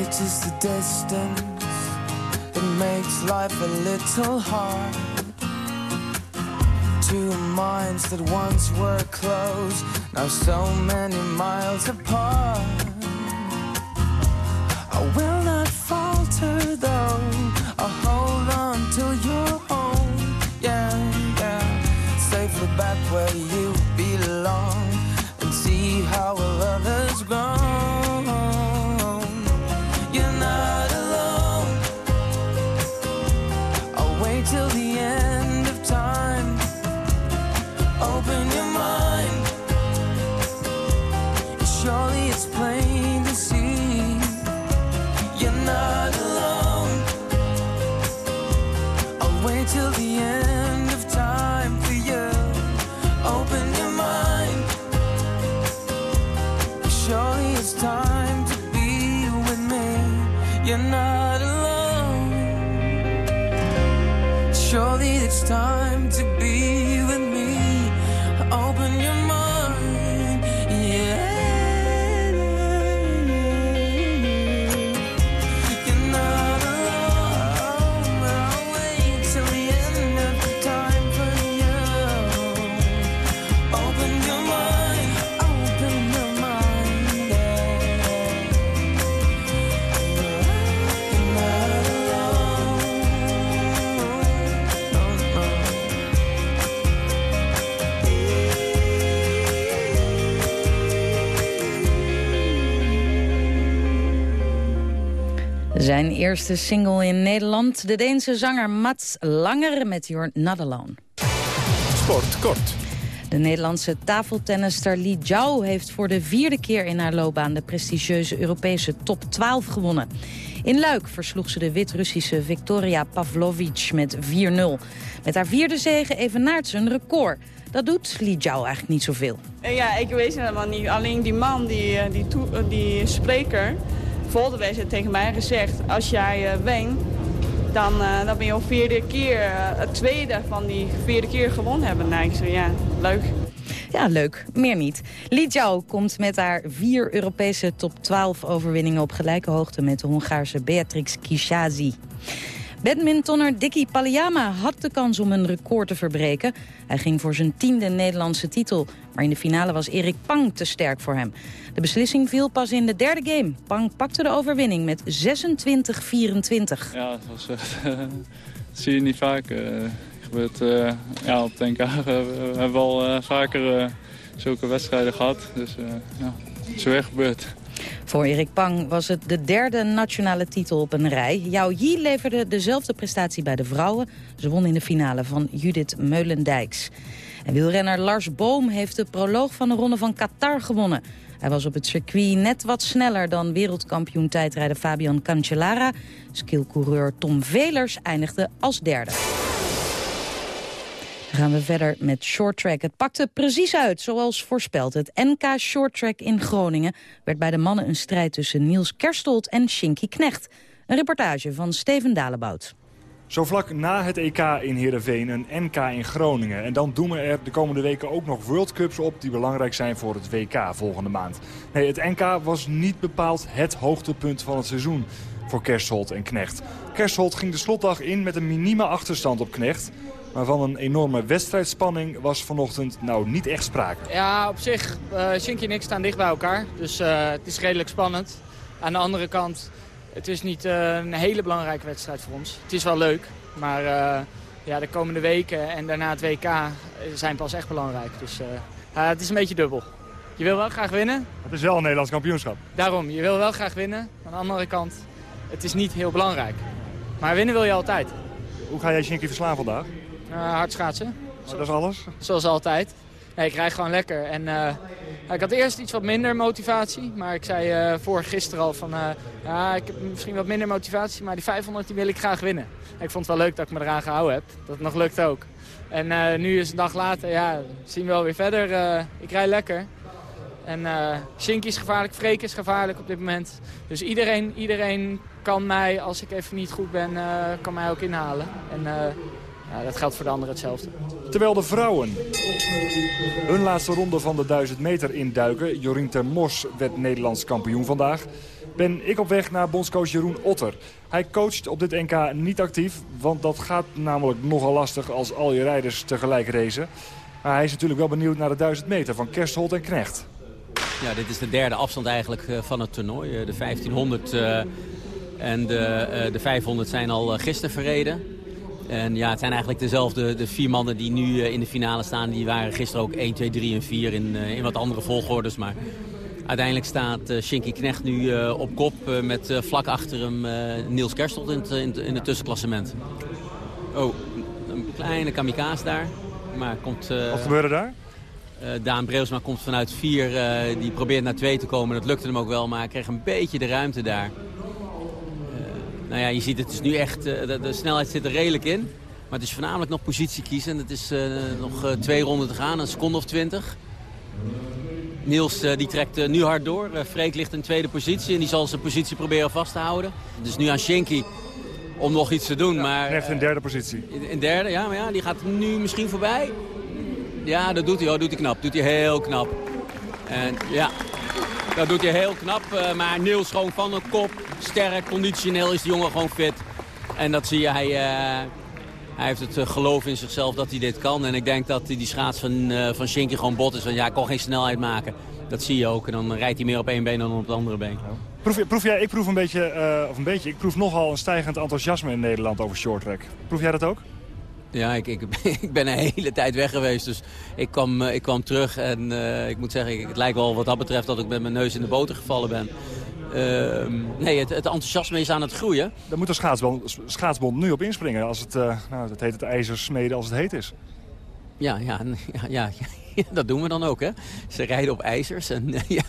It is the distance that makes life a little hard. Two minds that once were close, now so many miles apart. Zijn eerste single in Nederland. De Deense zanger Mats Langer met You're Not Alone. Sport kort. De Nederlandse tafeltennister Li Jiao heeft voor de vierde keer in haar loopbaan de prestigieuze Europese top 12 gewonnen. In Luik versloeg ze de Wit-Russische Victoria Pavlovic met 4-0. Met haar vierde zege evenaart ze een record. Dat doet Li Jiao eigenlijk niet zoveel. Ja, ik weet het helemaal niet. Alleen die man, die, eh, die, eh, die spreker, Volderwijs heeft tegen mij gezegd... als jij uh, wint, dan, uh, dan ben je al vierde keer, uh, het tweede van die vierde keer gewonnen hebben. Ja, leuk. Ja, leuk. Meer niet. Li komt met haar vier Europese top 12 overwinningen op gelijke hoogte met de Hongaarse Beatrix Kishazi. Badmintonner Dicky Palliama had de kans om een record te verbreken. Hij ging voor zijn tiende Nederlandse titel. Maar in de finale was Erik Pang te sterk voor hem. De beslissing viel pas in de derde game. Pang pakte de overwinning met 26-24. Ja, dat was dat zie je niet vaak. Uh, gebeurt, uh, ja, op het NK hebben we al vaker zulke wedstrijden gehad. Dus ja, het is weer gebeurd. Voor Erik Pang was het de derde nationale titel op een rij. Yao Yi leverde dezelfde prestatie bij de vrouwen. Ze won in de finale van Judith Meulendijks. En wielrenner Lars Boom heeft de proloog van de Ronde van Qatar gewonnen. Hij was op het circuit net wat sneller dan wereldkampioen tijdrijder Fabian Cancellara. Skillcoureur Tom Velers eindigde als derde. Dan gaan we verder met shorttrack. Het pakte precies uit, zoals voorspeld. Het NK Shorttrack in Groningen werd bij de mannen een strijd tussen Niels Kerstold en Shinky Knecht. Een reportage van Steven Dalebout. Zo vlak na het EK in Heerenveen een NK in Groningen. En dan doen we er de komende weken ook nog World Cups op... die belangrijk zijn voor het WK volgende maand. Nee, het NK was niet bepaald het hoogtepunt van het seizoen voor Kerstholt en Knecht. Kerstholt ging de slotdag in met een minieme achterstand op Knecht... Maar van een enorme wedstrijdspanning was vanochtend nou niet echt sprake. Ja, op zich, uh, Shinky en ik staan dicht bij elkaar. Dus uh, het is redelijk spannend. Aan de andere kant, het is niet uh, een hele belangrijke wedstrijd voor ons. Het is wel leuk, maar ja, de komende weken en daarna het WK zijn pas echt belangrijk. Dus het is een beetje dubbel. Je wil wel graag winnen. Het is wel een Nederlands kampioenschap. Daarom, je wil wel graag winnen. Aan de andere kant, het is niet heel belangrijk. Maar winnen wil je altijd. Hoe ga jij Shinky verslaan vandaag? Uh, hard schaatsen. dat is alles? Zoals altijd. Nee, ik rijd gewoon lekker. En, uh, ik had eerst iets wat minder motivatie. Maar ik zei uh, voor gisteren al van... ja, ik heb misschien wat minder motivatie, maar die 500 die wil ik graag winnen. ik vond het wel leuk dat ik me eraan gehouden heb. Dat het nog lukt ook. En nu is een dag later, ja, zien we wel weer verder. ik rijd lekker. En uh, Shinky is gevaarlijk, Freek is gevaarlijk op dit moment. Dus iedereen, iedereen kan mij, als ik even niet goed ben, kan mij ook inhalen. En ja, dat geldt voor de anderen hetzelfde. Terwijl de vrouwen hun laatste ronde van de 1000 meter induiken. Jorien ter Mos werd Nederlands kampioen vandaag. Ben ik op weg naar bondscoach Jeroen Otter. Hij coacht op dit NK niet actief, want dat gaat namelijk nogal lastig als al je rijders tegelijk racen. Maar hij is natuurlijk wel benieuwd naar de 1000 meter van Kerstholt en Knecht. Ja, dit is de derde afstand eigenlijk eh, van het toernooi. Eh, de 1500 uh, en de, de 500 zijn al gisteren verreden. En ja, het zijn eigenlijk dezelfde de vier mannen die nu eh, in de finale staan. Die waren gisteren ook 1, 2, 3 en 4 in, uh, in wat andere volgordes. Maar uiteindelijk staat uh, Shinky Knecht nu uh, op kop met vlak achter hem Niels Kerstelt in het, in, het tussenklassement. Oh, een kleine kamikaze daar. Maar komt, wat gebeurde daar? Daan Breusma komt vanuit 4. die probeert naar 2 te komen. Dat lukte hem ook wel, maar hij kreeg een beetje de ruimte daar. Nou ja, je ziet het is nu echt, uh, de, de, snelheid zit er redelijk in. Maar het is voornamelijk nog positie kiezen. Het is uh, nog uh, twee ronden te gaan, een seconde of twintig. Niels die trekt nu hard door. Freek ligt in tweede positie en die zal zijn positie proberen vast te houden. Dus nu aan Shinky om nog iets te doen. Ja, maar, heeft in derde positie. In, in, derde, ja, maar ja, die gaat nu misschien voorbij. Ja, dat doet hij, hoor. doet hij knap. Doet hij heel knap. En ja, dat doet hij heel knap. Maar Niels gewoon van de kop. Sterk, conditioneel is die jongen gewoon fit. En dat zie je, hij, uh, hij heeft het uh, geloof in zichzelf dat hij dit kan. En ik denk dat die schaats van, van Shinky gewoon bot is. Want ja, hij kon geen snelheid maken. Dat zie je ook. En dan rijdt hij meer op één been dan op het andere been. Proef, proef jij, ik proef een beetje, of een beetje, ik proef nogal een stijgend enthousiasme in Nederland over shorttrack. Proef jij dat ook? Ja, ik, ik, ik, ben een hele tijd weg geweest, dus ik kwam, ik kwam terug. En uh, ik moet zeggen, het lijkt wel wat dat betreft dat ik met mijn neus in de boter gevallen ben. Uh, nee, het, het, enthousiasme is aan het groeien. Daar moet de schaatsbond, schaatsbond nu op inspringen. Als het, uh, nou, dat heet het ijzer smeden als het heet is. Ja, ja, ja, ja, dat doen we dan ook. Hè? Ze rijden op ijzers. En, ja,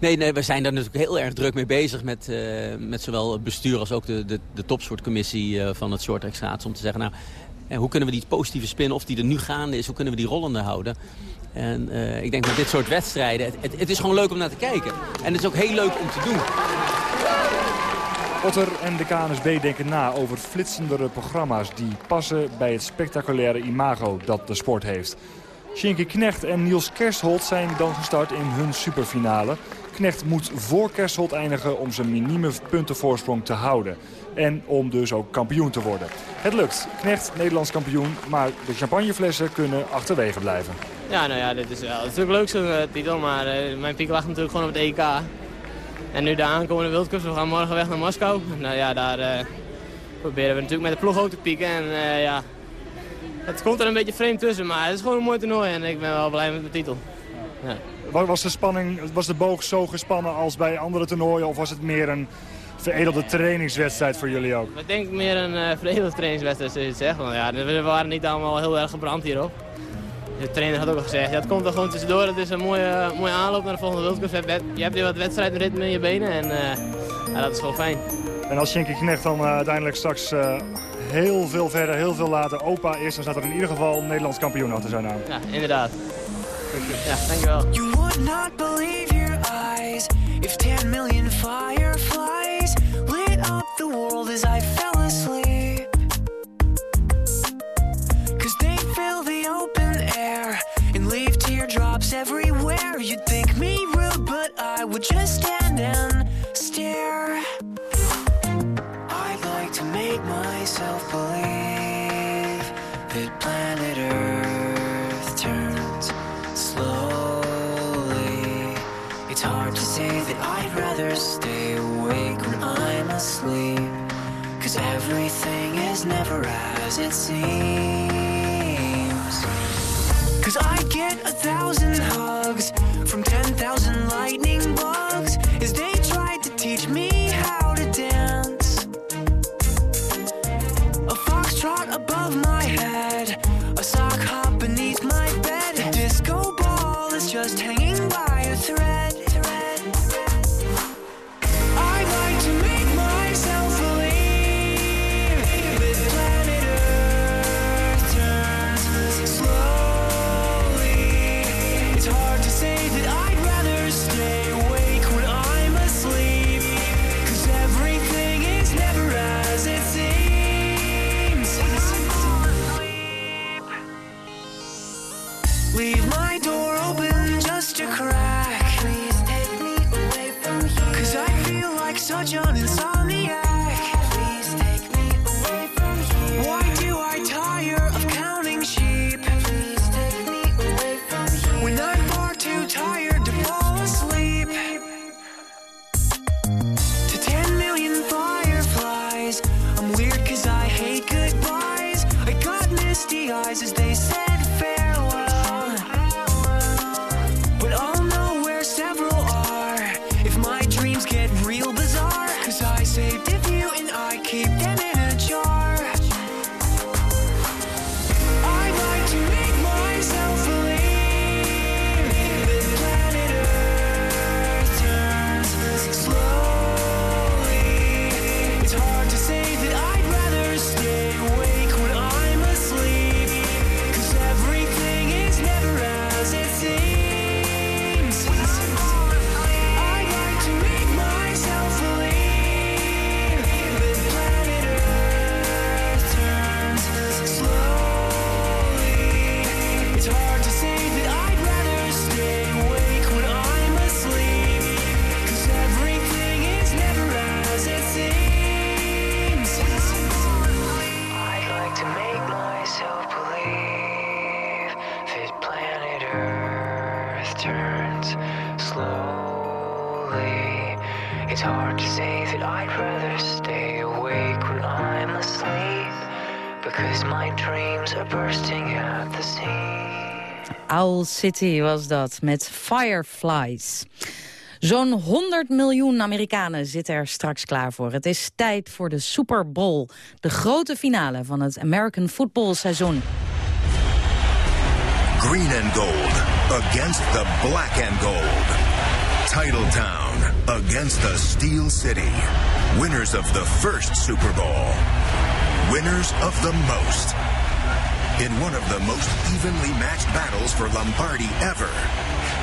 nee, nee, we zijn daar natuurlijk heel erg druk mee bezig met, uh, met zowel het bestuur als ook de, de, de topsportcommissie uh, van het schaatsen. Om te zeggen, nou, en hoe kunnen we die positieve spin-off die er nu gaande is, hoe kunnen we die rollende houden? En uh, ik denk met dit soort wedstrijden, het, is gewoon leuk om naar te kijken. En het is ook heel leuk om te doen. Otter en de KNSB denken na over flitsendere programma's die passen bij het spectaculaire imago dat de sport heeft. Shinky Knecht en Niels Kerstholt zijn dan gestart in hun superfinale. Knecht moet voor Kerstholt eindigen om zijn minieme puntenvoorsprong te houden. En om dus ook kampioen te worden. Het lukt. Knecht, Nederlands kampioen. Maar de champagneflessen kunnen achterwege blijven. Ja, nou ja, dit is wel natuurlijk leuk zo'n uh, titel. Maar uh, mijn piek lag natuurlijk gewoon op het EK. En nu de aankomende Wildcups. We gaan morgen weg naar Moskou. Nou ja, daar uh, proberen we natuurlijk met de ploeg ook te pieken. En ja, het komt er een beetje vreemd tussen. Maar het is gewoon een mooi toernooi. En ik ben wel blij met mijn titel. Ja. Was de spanning, was de boog zo gespannen als bij andere toernooien? Of was het meer een veredelde trainingswedstrijd voor jullie ook? Ik denk meer een uh, veredelde trainingswedstrijd, zoals je het zegt. Want ja, we waren niet allemaal heel erg gebrand hierop. De trainer had ook al gezegd, ja, het komt er gewoon tussendoor. Het is een mooie, mooie aanloop naar de volgende World Cup. Je hebt weer wat wedstrijdritme in je benen en uh, ja, dat is gewoon fijn. En als Shinky Knecht dan uh, uiteindelijk straks heel veel verder, heel veel later opa is... dan staat er in ieder geval een Nederlands kampioen achter zijn naam. Ja, inderdaad. Ja, dankjewel. You would not believe your eyes if 10 million fireflies lit up the world as I fell asleep. Cause they fill the open air and leave teardrops everywhere. You'd think me rude, but I would just stand and stare. I'd like to make myself believe that planet Earth turns slowly. It's hard to say that I'd rather stay awake when I'm asleep. Cause everything is never as it seems. Cause I get a thousand hugs from 10,000 lightning bugs as they tried to teach me Was dat, met Fireflies. Zo'n 100 miljoen Amerikanen zitten er straks klaar voor. Het is tijd voor de Super Bowl, de grote finale van het American football seizoen. Green and gold against the black and gold. Titletown against the Steel City. Winners of the first Super Bowl. Winners of the most. In one of the most evenly matched battles for Lombardi ever.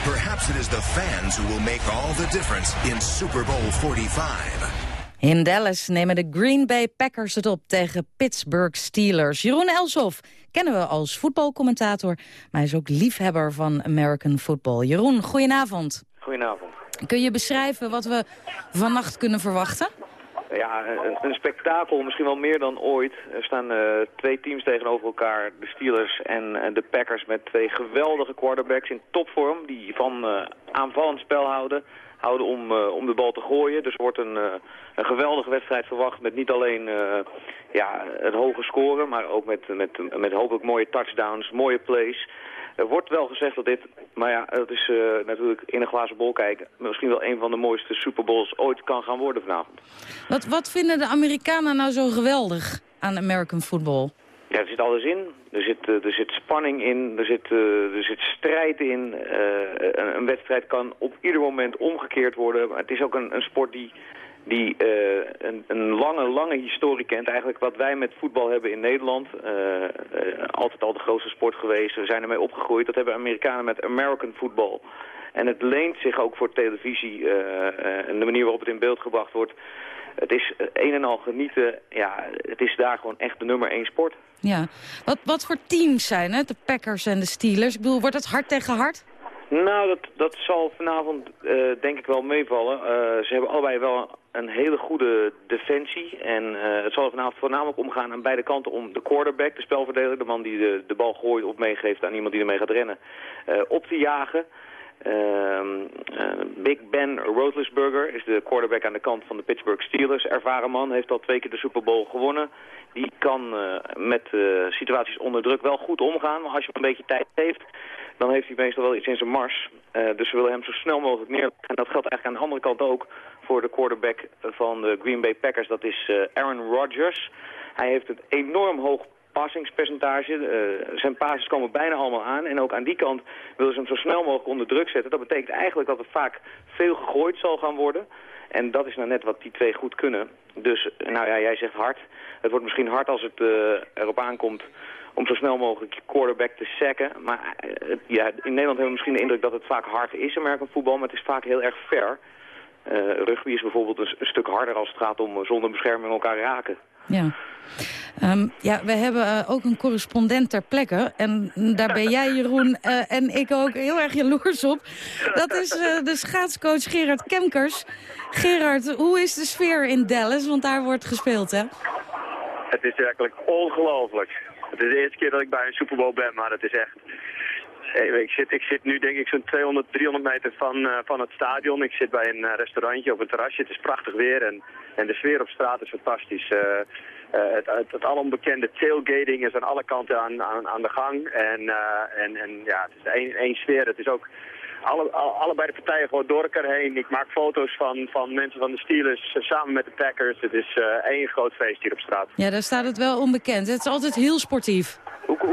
Perhaps it is the fans who will make all the difference in Super Bowl 45. In Dallas nemen de Green Bay Packers het op tegen Pittsburgh Steelers. Jeroen Elshoff kennen we als voetbalcommentator, maar hij is ook liefhebber van American football. Jeroen, goedenavond. Goedenavond. Kun je beschrijven wat we vannacht kunnen verwachten? Ja, een, een spektakel, misschien wel meer dan ooit. Er staan eh, twee teams tegenover elkaar, de Steelers en eh, de Packers... met twee geweldige quarterbacks in topvorm die van eh, aanvallend spel houden houden om, om de bal te gooien. Dus er wordt een, een geweldige wedstrijd verwacht met niet alleen ja, het hoge scoren, maar ook met, met, met hopelijk mooie touchdowns, mooie plays. Er wordt wel gezegd dat dit, maar ja, dat is eh, natuurlijk in een glazen bol kijken, misschien wel een van de mooiste Super Bowls ooit kan gaan worden vanavond. Wat, wat vinden de Amerikanen nou zo geweldig aan American football? Ja, er zit alles in. Er zit, eh, er zit spanning in, er zit, eh, er zit strijd in. Een, een wedstrijd kan op ieder moment omgekeerd worden. Maar het is ook een, een sport die, die eh, een, een lange, lange historie kent. Eigenlijk wat wij met voetbal hebben in Nederland. Eh, eh, altijd al de grootste sport geweest. We zijn ermee opgegroeid. Dat hebben Amerikanen met American football. En het leent zich ook voor televisie en de manier waarop het in beeld gebracht wordt. Het is een en al genieten. Ja, het is daar gewoon echt de nummer één sport. Ja. Wat, wat voor teams zijn het, de Packers en de Steelers? Ik bedoel, wordt het hard tegen hard? Nou, dat, dat zal vanavond eh, denk ik wel meevallen. Eh, ze hebben allebei wel een hele goede defensie. En eh, het zal vanavond voornamelijk omgaan aan beide kanten om de quarterback, de spelverdeler, de man die de, de bal gooit of meegeeft aan iemand die ermee gaat rennen, op te jagen. Ehm, eh, Big Ben Roethlisberger is de quarterback aan de kant van de Pittsburgh Steelers. Ervaren man, heeft al twee keer de Super Bowl gewonnen. Die kan eh, met eh, situaties onder druk wel goed omgaan. Maar als je een beetje tijd heeft, dan heeft hij meestal wel iets in zijn mars. Dus we willen hem zo snel mogelijk neerleggen. En dat geldt eigenlijk aan de andere kant ook voor de quarterback van de Green Bay Packers. Dat is Aaron Rodgers. Hij heeft een enorm hoog passingspercentage. Eh, zijn passes komen bijna allemaal aan. En ook aan die kant willen ze hem zo snel mogelijk onder druk zetten. Dat betekent eigenlijk dat er vaak veel gegooid zal gaan worden. En dat is nou net wat die twee goed kunnen. Dus, nou ja, jij zegt hard. Het wordt misschien hard als het eh, erop aankomt om zo snel mogelijk je quarterback te sacken. Maar eh, ja, in Nederland hebben we misschien de indruk dat het vaak hard is, American voetbal, maar het is vaak heel erg. Eh, rugby is bijvoorbeeld een, stuk harder als het gaat om zonder bescherming elkaar raken. Ja. Ehm, ja, we hebben eh, ook een correspondent ter plekke. En daar ben jij, Jeroen, eh, en ik ook heel erg jaloers op. Dat is eh, de schaatscoach Gerard Kemkers. Gerard, hoe is de sfeer in Dallas? Want daar wordt gespeeld, hè? Het is werkelijk ongelooflijk. Het is de eerste keer dat ik bij een Super Bowl ben, maar het is echt... Ik zit, ik zit nu denk ik zo'n 200, 300 meter van, van het stadion. Ik zit bij een restaurantje op een terrasje. Het is prachtig weer en, en de sfeer op straat is fantastisch. Eh, eh, het, het, het alombekende tailgating is aan alle kanten aan, aan, aan de gang. En, eh, en, en ja, het is één, één sfeer. Het is ook alle, al- allebei de partijen gewoon door elkaar heen. Ik maak foto's van, van mensen van de Steelers samen met de Packers. Het is eh, één groot feest hier op straat. Ja, daar staat het wel onbekend. Het is altijd heel sportief.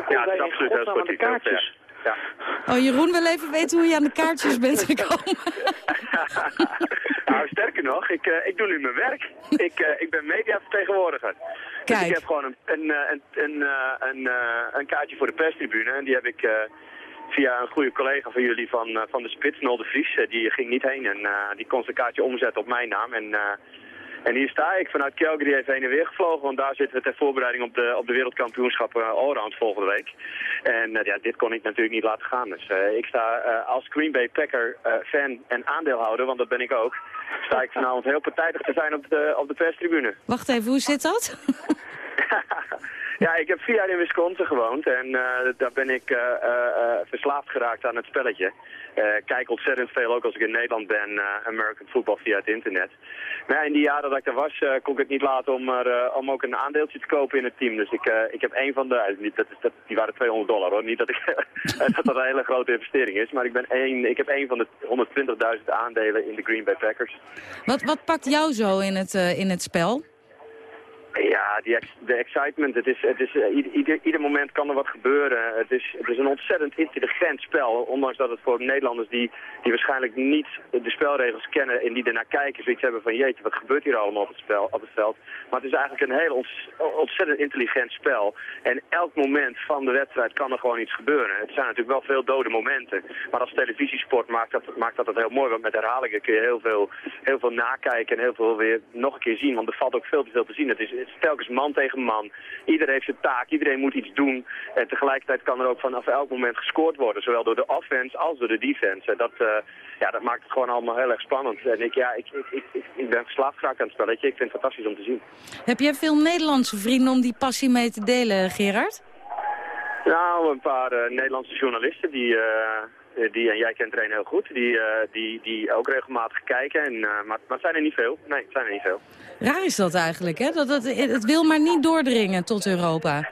ja, het is absoluut heel sportief. Ja. Oh, Jeroen wil even weten hoe je aan de kaartjes bent gekomen. Nou, sterker nog, ik, eh, ik doe nu mijn werk. Ik, eh, ik ben mediavertegenwoordiger. Dus Kijk. ik heb gewoon een, een, eh, een, een, een, een kaartje voor de perstribune. En die heb ik via een goede collega van jullie van, van de Spits, Nol de Vries. die ging niet heen en die kon zijn kaartje omzetten op mijn naam. En, en hier sta ik vanuit Calgary even heen en weer gevlogen. Want daar zitten we ter voorbereiding op de, op de wereldkampioenschappen uh, allround volgende week. En eh, ja, dit kon ik natuurlijk niet laten gaan. Dus eh, ik sta eh, als Green Bay Packer eh, fan en aandeelhouder, want dat ben ik ook, sta ik vanavond heel partijdig te zijn op de, op de perstribune. Wacht even, hoe zit dat? Ja, ik heb vier jaar in Wisconsin gewoond en eh, daar ben ik eh, eh, verslaafd geraakt aan het spelletje. Kijk ontzettend veel, ook als ik in Nederland ben, American football via het internet. Maar in die jaren dat ik daar was, kon ik het niet laten om, er, om ook een aandeeltje te kopen in het team. Dus ik, ik heb een van de, dat dat, die waren 200 dollar hoor, niet dat, ik, dat een hele grote investering is. Maar ik, ben één, ik heb een van de 120.000 aandelen in de Green Bay Packers. Wat, wat pakt jou zo in het, in het spel? Ja, die de excitement. Het is, het is, eh, ieder, ieder, moment kan er wat gebeuren. Het is, het is een ontzettend intelligent spel. Ondanks dat het voor Nederlanders die, die waarschijnlijk niet de spelregels kennen en die ernaar kijken, zoiets hebben van jeetje, wat gebeurt hier allemaal op het, spel, op het veld. Maar het is eigenlijk een heel ont- ontzettend intelligent spel. En elk moment van de wedstrijd kan er gewoon iets gebeuren. Het zijn natuurlijk wel veel dode momenten. Maar als televisiesport maakt dat, maakt dat het heel mooi. Want met herhalingen kun je heel veel, heel veel nakijken en heel veel weer nog een keer zien. Want er valt ook veel te veel te zien. Het is, het is telkens man tegen man. Iedereen heeft zijn taak, iedereen moet iets doen. En tegelijkertijd kan er ook vanaf elk moment gescoord worden. Zowel door de offense als door de defense. En dat, eh, ja, dat maakt het gewoon allemaal heel erg spannend. En ik, ja, ik, ik, ik, ik, ben verslaafd geraakt aan het spelletje. Ik vind het fantastisch om te zien. Heb jij veel Nederlandse vrienden om die passie mee te delen, Gerard? Nou, een paar eh, Nederlandse journalisten die, eh, die, en jij kent een heel goed, die, eh, die, die ook regelmatig kijken. En, eh, maar, maar het zijn er niet veel. Nee, het zijn er niet veel. Raar is dat eigenlijk, hè? Dat, dat, het wil maar niet doordringen tot Europa.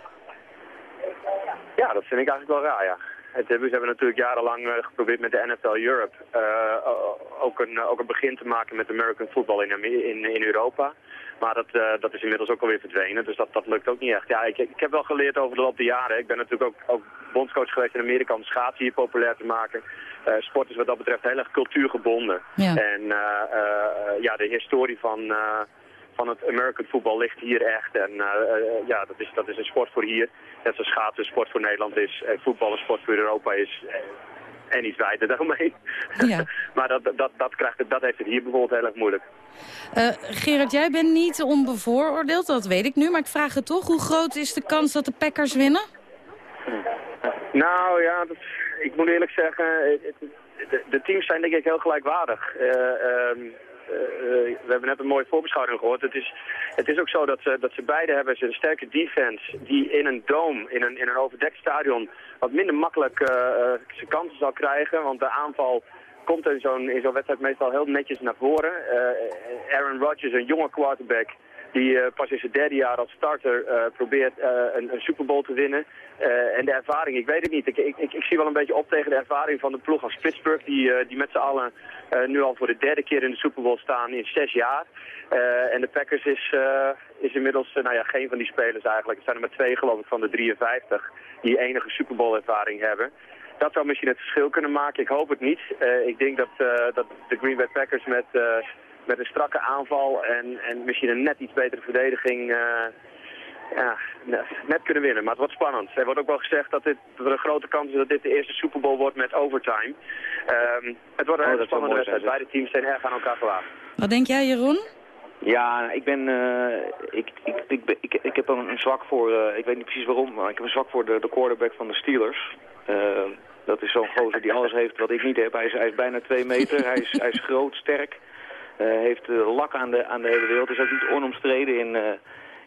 Ja, dat vind ik eigenlijk wel raar, ja. Het, hebben- ze hebben natuurlijk jarenlang eh, geprobeerd met de NFL Europe eh, ook, een, ook een begin te maken met American football in, in, in Europa. Maar dat, eh, dat is inmiddels ook alweer verdwenen, dus dat, dat lukt ook niet echt. Ja, ik, ik heb wel geleerd over de loop der jaren. Ik ben natuurlijk ook, ook bondscoach geweest in Amerika om schaatsen hier populair te maken. Eh, sport is wat dat betreft heel erg cultuurgebonden. Ja. En eh, ja, de historie van, van het American voetbal ligt hier echt. En ja, dat is, dat is een sport voor hier. Net zoals schaatsen een sport voor Nederland is. En voetbal een sport voor Europa is. En iets wijder daarmee. Ja. maar dat, dat, dat, krijgt het, dat heeft het hier bijvoorbeeld heel erg moeilijk. Eh, Gerard, jij bent niet onbevooroordeeld, dat weet ik nu. Maar ik vraag het toch. Hoe groot is de kans dat de Packers winnen? Nou ja, dat, ik moet eerlijk zeggen, de, de teams zijn denk ik heel gelijkwaardig. Eh, ehm, eh, eh, we hebben net een mooie voorbeschouwing gehoord. Het is, het is ook zo dat ze, dat ze beide hebben ze een sterke defense die in een dome, in een, in een overdekt stadion, wat minder makkelijk eh, eh, zijn kansen zal krijgen. Want de aanval komt in zo'n zo'n wedstrijd meestal heel netjes naar voren. Eh, Aaron Rodgers, een jonge quarterback, die eh, pas in zijn derde jaar als starter eh, probeert eh, een, een Super Bowl te winnen. En de ervaring, ik weet het niet. Ik, ik, ik, zie wel een beetje op tegen de ervaring van de ploeg als Pittsburgh, die, die met z'n allen nu al voor de derde keer in de Super Bowl staan in zes jaar. En de Packers is, is inmiddels, nou ja, geen van die spelers eigenlijk. Er zijn er maar twee geloof ik van de 53 die enige Super Bowl ervaring hebben. Dat zou misschien het verschil kunnen maken. Ik hoop het niet. Ik denk dat, dat de Green Bay Packers met, met een strakke aanval en, en misschien een net iets betere verdediging eh, ja, net, net kunnen winnen. Maar het wordt spannend. Er wordt ook wel gezegd dat, dit, dat er een grote kans is dat dit de eerste Super Bowl wordt met overtime. Ehm, het wordt een Oh, hele spannende wedstrijd. Beide teams zijn erg aan elkaar gewaagd. Wat denk jij, Jeroen? Ja, ik ben, eh, ik, ik, ik, ik, ik heb een, een zwak voor, eh, ik weet niet precies waarom, maar ik heb een zwak voor de, de quarterback van de Steelers. Dat is zo'n gozer die alles heeft wat ik niet heb. Hij is, hij is bijna twee meter, hij is, hij is groot, sterk, heeft eh, lak aan de, aan de hele wereld. Is ook niet onomstreden in, eh,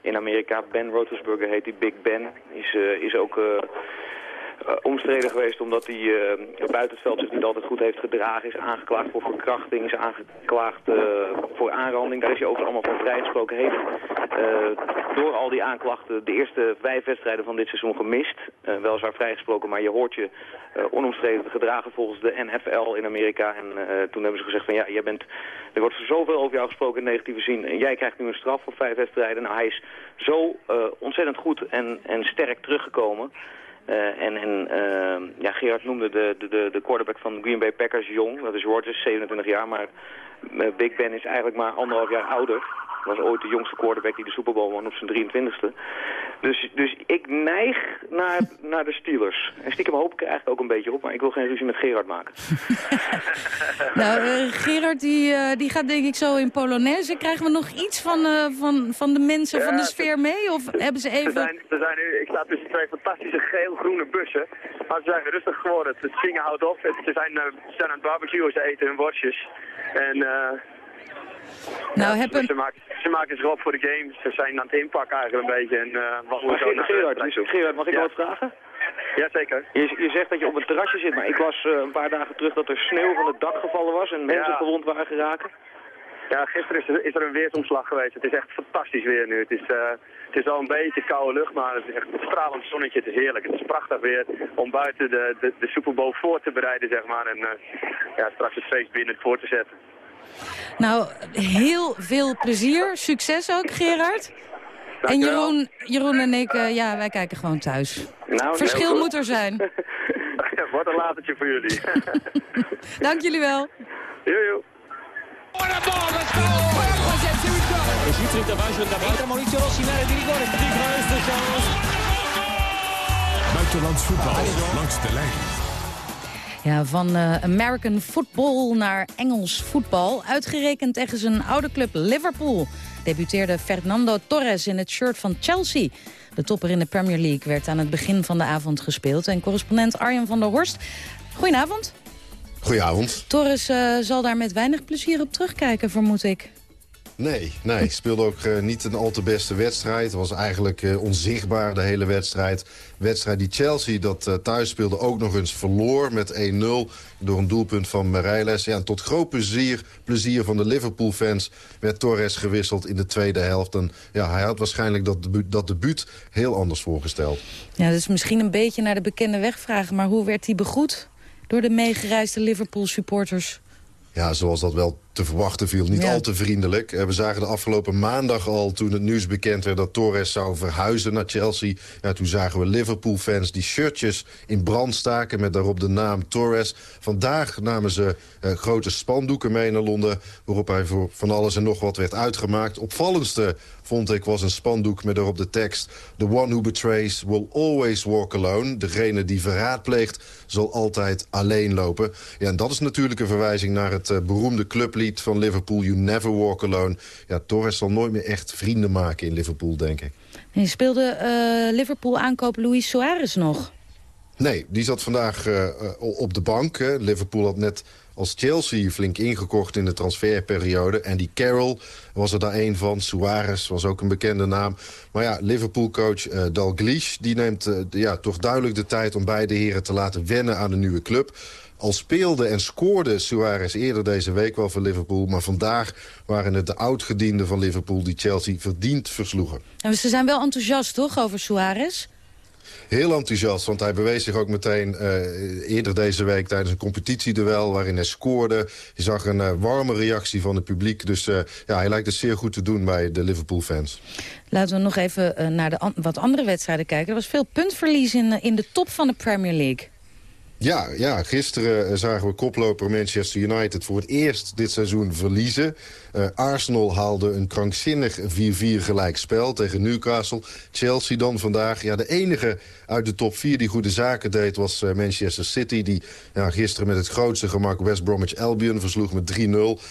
in Amerika. Ben Roethlisberger heet die Big Ben, is, eh, is ook... eh, omstreden geweest omdat hij eh, buiten het veld zich niet altijd goed heeft gedragen. Is aangeklaagd voor verkrachting, is aangeklaagd eh, voor aanranding. Daar is hij over allemaal van vrijgesproken. Heeft door al die aanklachten de eerste vijf wedstrijden van dit seizoen gemist. Weliswaar vrijgesproken, maar je hoort je onomstreden gedragen volgens de NFL in Amerika. En toen hebben ze gezegd van ja, jij bent, er wordt zoveel over jou gesproken in negatieve zin. En jij krijgt nu een straf voor vijf wedstrijden. Nou, hij is zo ontzettend goed en, en sterk teruggekomen. Eh, en en eh, ja, Gerard noemde de, de, de, de quarterback van Green Bay Packers jong. Dat is Rodgers, 27 jaar. Maar eh, Big Ben is eigenlijk maar anderhalf jaar ouder. Was ooit de jongste quarterback die de Super Bowl won op zijn 23ste. Dus, dus ik neig naar, naar de Steelers. En stiekem hoop ik er eigenlijk ook een beetje op. Maar ik wil geen ruzie met Gerard maken. Nou, eh, Gerard die, eh, die gaat denk ik zo in Polonaise. Krijgen we nog iets van, eh, van, van de mensen, van de sfeer mee? Of hebben ze Ze even... zijn, ze zijn nu, ik sta tussen twee fantastische geel-groene bussen. Maar ze zijn rustig geworden. Het zingen houdt op. Ze zijn, eh, ze zijn aan het barbecuen, ze eten hun worstjes. En eh, Nou, ja, heb ze, een- ze, maken, ze maken zich op voor de game. Ze zijn aan het inpakken eigenlijk een beetje. En, eh, wat Ger- Gerard, Gerard, mag ik wat vragen? Jazeker. Je, je zegt dat je op een terrasje zit, maar ik las eh, een paar dagen terug dat er sneeuw van het dak gevallen was en mensen Ja. gewond waren geraken. Ja, gisteren is er, is er een weersomslag geweest. Het is echt fantastisch weer nu. Het is, eh, het is wel een beetje koude lucht, maar het is echt een stralend zonnetje. Het is heerlijk. Het is prachtig weer om buiten de, de, de Super Bowl voor te bereiden, zeg maar. En eh, ja, straks het feest binnen voor te zetten. Nou, heel veel plezier. Succes ook, Gerard. En Jeroen, Jeroen en ik, eh, ja, wij kijken gewoon thuis. Nou, Verschil moet er zijn. Wat een latertje voor jullie. Dank jullie wel. Jojo. Buitenlands voetbal langs de lijn. Ja, van eh, American football naar Engels voetbal. Uitgerekend tegen zijn oude club Liverpool. Debuteerde Fernando Torres in het shirt van Chelsea. De topper in de Premier League werd aan het begin van de avond gespeeld. En correspondent Arjen van der Horst. Goedenavond. Goedenavond. Torres eh, zal daar met weinig plezier op terugkijken, vermoed ik. Nee, nee, speelde ook eh, niet een al te beste wedstrijd. Was eigenlijk eh, onzichtbaar de hele wedstrijd. Wedstrijd die Chelsea dat eh, thuis speelde ook nog eens verloor met 1-0 door een doelpunt van Mareiles. Ja, en tot groot plezier, plezier van de Liverpool-fans werd Torres gewisseld in de tweede helft. En ja, hij had waarschijnlijk dat, debu dat debuut heel anders voorgesteld. Ja, is misschien een beetje naar de bekende weg vragen... maar hoe werd hij begroet door de meegereisde Liverpool-supporters? Ja, zoals dat wel te verwachten viel. Niet Ja. al te vriendelijk. Eh, We zagen de afgelopen maandag al, toen het nieuws bekend werd... dat Torres zou verhuizen naar Chelsea. Ja, toen zagen we Liverpool-fans die shirtjes in brand staken... met daarop de naam Torres. Vandaag namen ze eh, grote spandoeken mee naar Londen... waarop hij voor van alles en nog wat werd uitgemaakt. Opvallendste, vond ik, was een spandoek met daarop de tekst... The one who betrays will always walk alone. Degene die verraad pleegt, zal altijd alleen lopen. Ja, en dat is natuurlijk een verwijzing naar het eh, beroemde van Liverpool... You never walk alone. Ja, Torres zal nooit meer echt vrienden maken in Liverpool, denk ik. En speelde eh, Liverpool aankoop Luis Suarez nog? Nee, die zat vandaag eh, op de bank. hè. Liverpool had net als Chelsea flink ingekocht in de transferperiode. En die Carroll was er daar een van. Suarez was ook een bekende naam. Maar ja, Liverpool-coach eh Dalglish... die neemt de- ja, toch duidelijk de tijd om beide heren te laten wennen aan de nieuwe club. Al speelde en scoorde Suarez eerder deze week wel voor Liverpool... maar vandaag waren het de oudgedienden van Liverpool... die Chelsea verdiend versloegen. En ze zijn wel enthousiast, toch, over Suarez? Heel enthousiast, want hij bewees zich ook meteen eh, eerder deze week tijdens een competitieduel waarin hij scoorde. Je zag een eh, warme reactie van het publiek. Dus eh, ja, hij lijkt het zeer goed te doen bij de Liverpool-fans. Laten we nog even naar de an- wat andere wedstrijden kijken. Er was veel puntverlies in, in de top van de Premier League. Ja, ja, gisteren eh, zagen we koploper Manchester United voor het eerst dit seizoen verliezen. Eh, Arsenal haalde een krankzinnig 4-4 gelijkspel tegen Newcastle. Chelsea dan vandaag. Ja, de enige uit de top 4 die goede zaken deed was eh, Manchester City. Die ja, gisteren met het grootste gemak West Bromwich Albion versloeg met 3-0.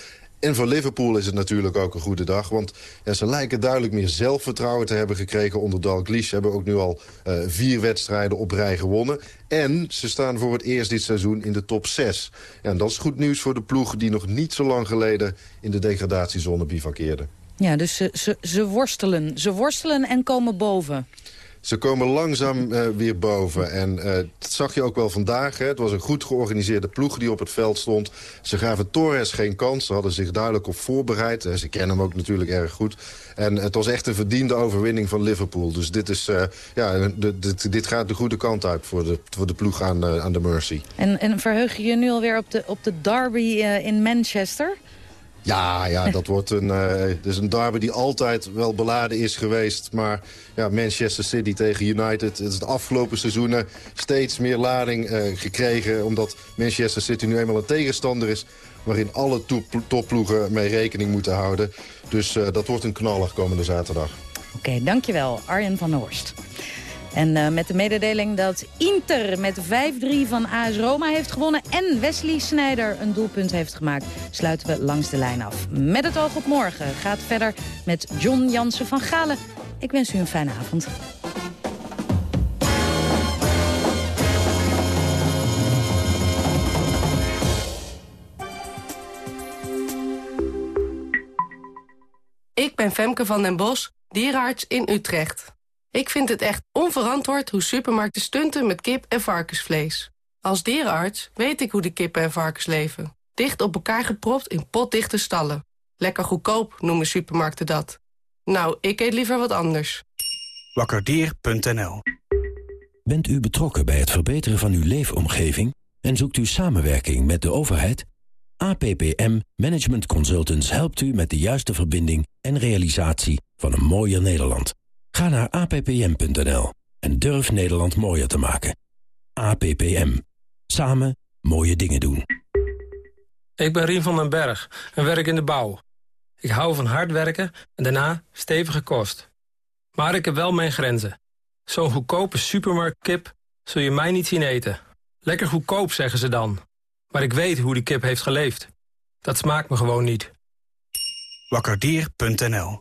En voor Liverpool is het natuurlijk ook een goede dag. Want ze lijken duidelijk meer zelfvertrouwen te hebben gekregen onder Dalglish. Ze hebben ook nu al eh, vier wedstrijden op rij gewonnen. En ze staan voor het eerst dit seizoen in de top 6. Ja, en dat is goed nieuws voor de ploeg die nog niet zo lang geleden... in de degradatiezone bivakkeerde. Ja, dus ze, ze, ze worstelen. Ze worstelen en komen boven. Ze komen langzaam eh, weer boven. En eh, dat zag je ook wel vandaag. Hè. Het was een goed georganiseerde ploeg die op het veld stond. Ze gaven Torres geen kans. Ze hadden zich duidelijk op voorbereid. Ze kennen hem ook natuurlijk erg goed. En het was echt een verdiende overwinning van Liverpool. Dus dit, is, eh, ja, dit, dit gaat de goede kant uit voor de, voor de ploeg aan, aan de Mercy. En, en verheug je je nu alweer op de, op de derby in Manchester? Ja, ja, dat wordt een, het is een derby die altijd wel beladen is geweest. Maar ja, Manchester City tegen United. Het is de afgelopen seizoenen steeds meer lading eh, gekregen. Omdat Manchester City nu eenmaal een tegenstander is... waarin alle top- topploegen mee rekening moeten houden. Dus eh, dat wordt een knaller komende zaterdag. Oké, dankjewel, Arjen van der Horst. En eh, met de mededeling dat Inter met 5-3 van AS Roma heeft gewonnen... en Wesley Sneijder een doelpunt heeft gemaakt, sluiten we langs de lijn af. Met het oog op morgen gaat verder met John Jansen van Galen. Ik wens u een fijne avond. Ik ben Femke van den Bos, dierenarts in Utrecht. Ik vind het echt onverantwoord hoe supermarkten stunten met kip en varkensvlees. Als dierenarts weet ik hoe de kippen en varkens leven. Dicht op elkaar gepropt in potdichte stallen. Lekker goedkoop noemen supermarkten dat. Nou, ik eet liever wat anders. Wakkerdier.nl Bent u betrokken bij het verbeteren van uw leefomgeving en zoekt u samenwerking met de overheid? APPM Management Consultants helpt u met de juiste verbinding en realisatie van een mooier Nederland. Ga naar appm.nl en durf Nederland mooier te maken. APPM. Samen mooie dingen doen. Ik ben Rien van den Berg en werk in de bouw. Ik hou van hard werken en daarna stevige kost. Maar ik heb wel mijn grenzen. Zo'n goedkope supermarktkip zul je mij niet zien eten. Lekker goedkoop, zeggen ze dan. Maar ik weet hoe die kip heeft geleefd. Dat smaakt me gewoon niet. Wakkerdier.nl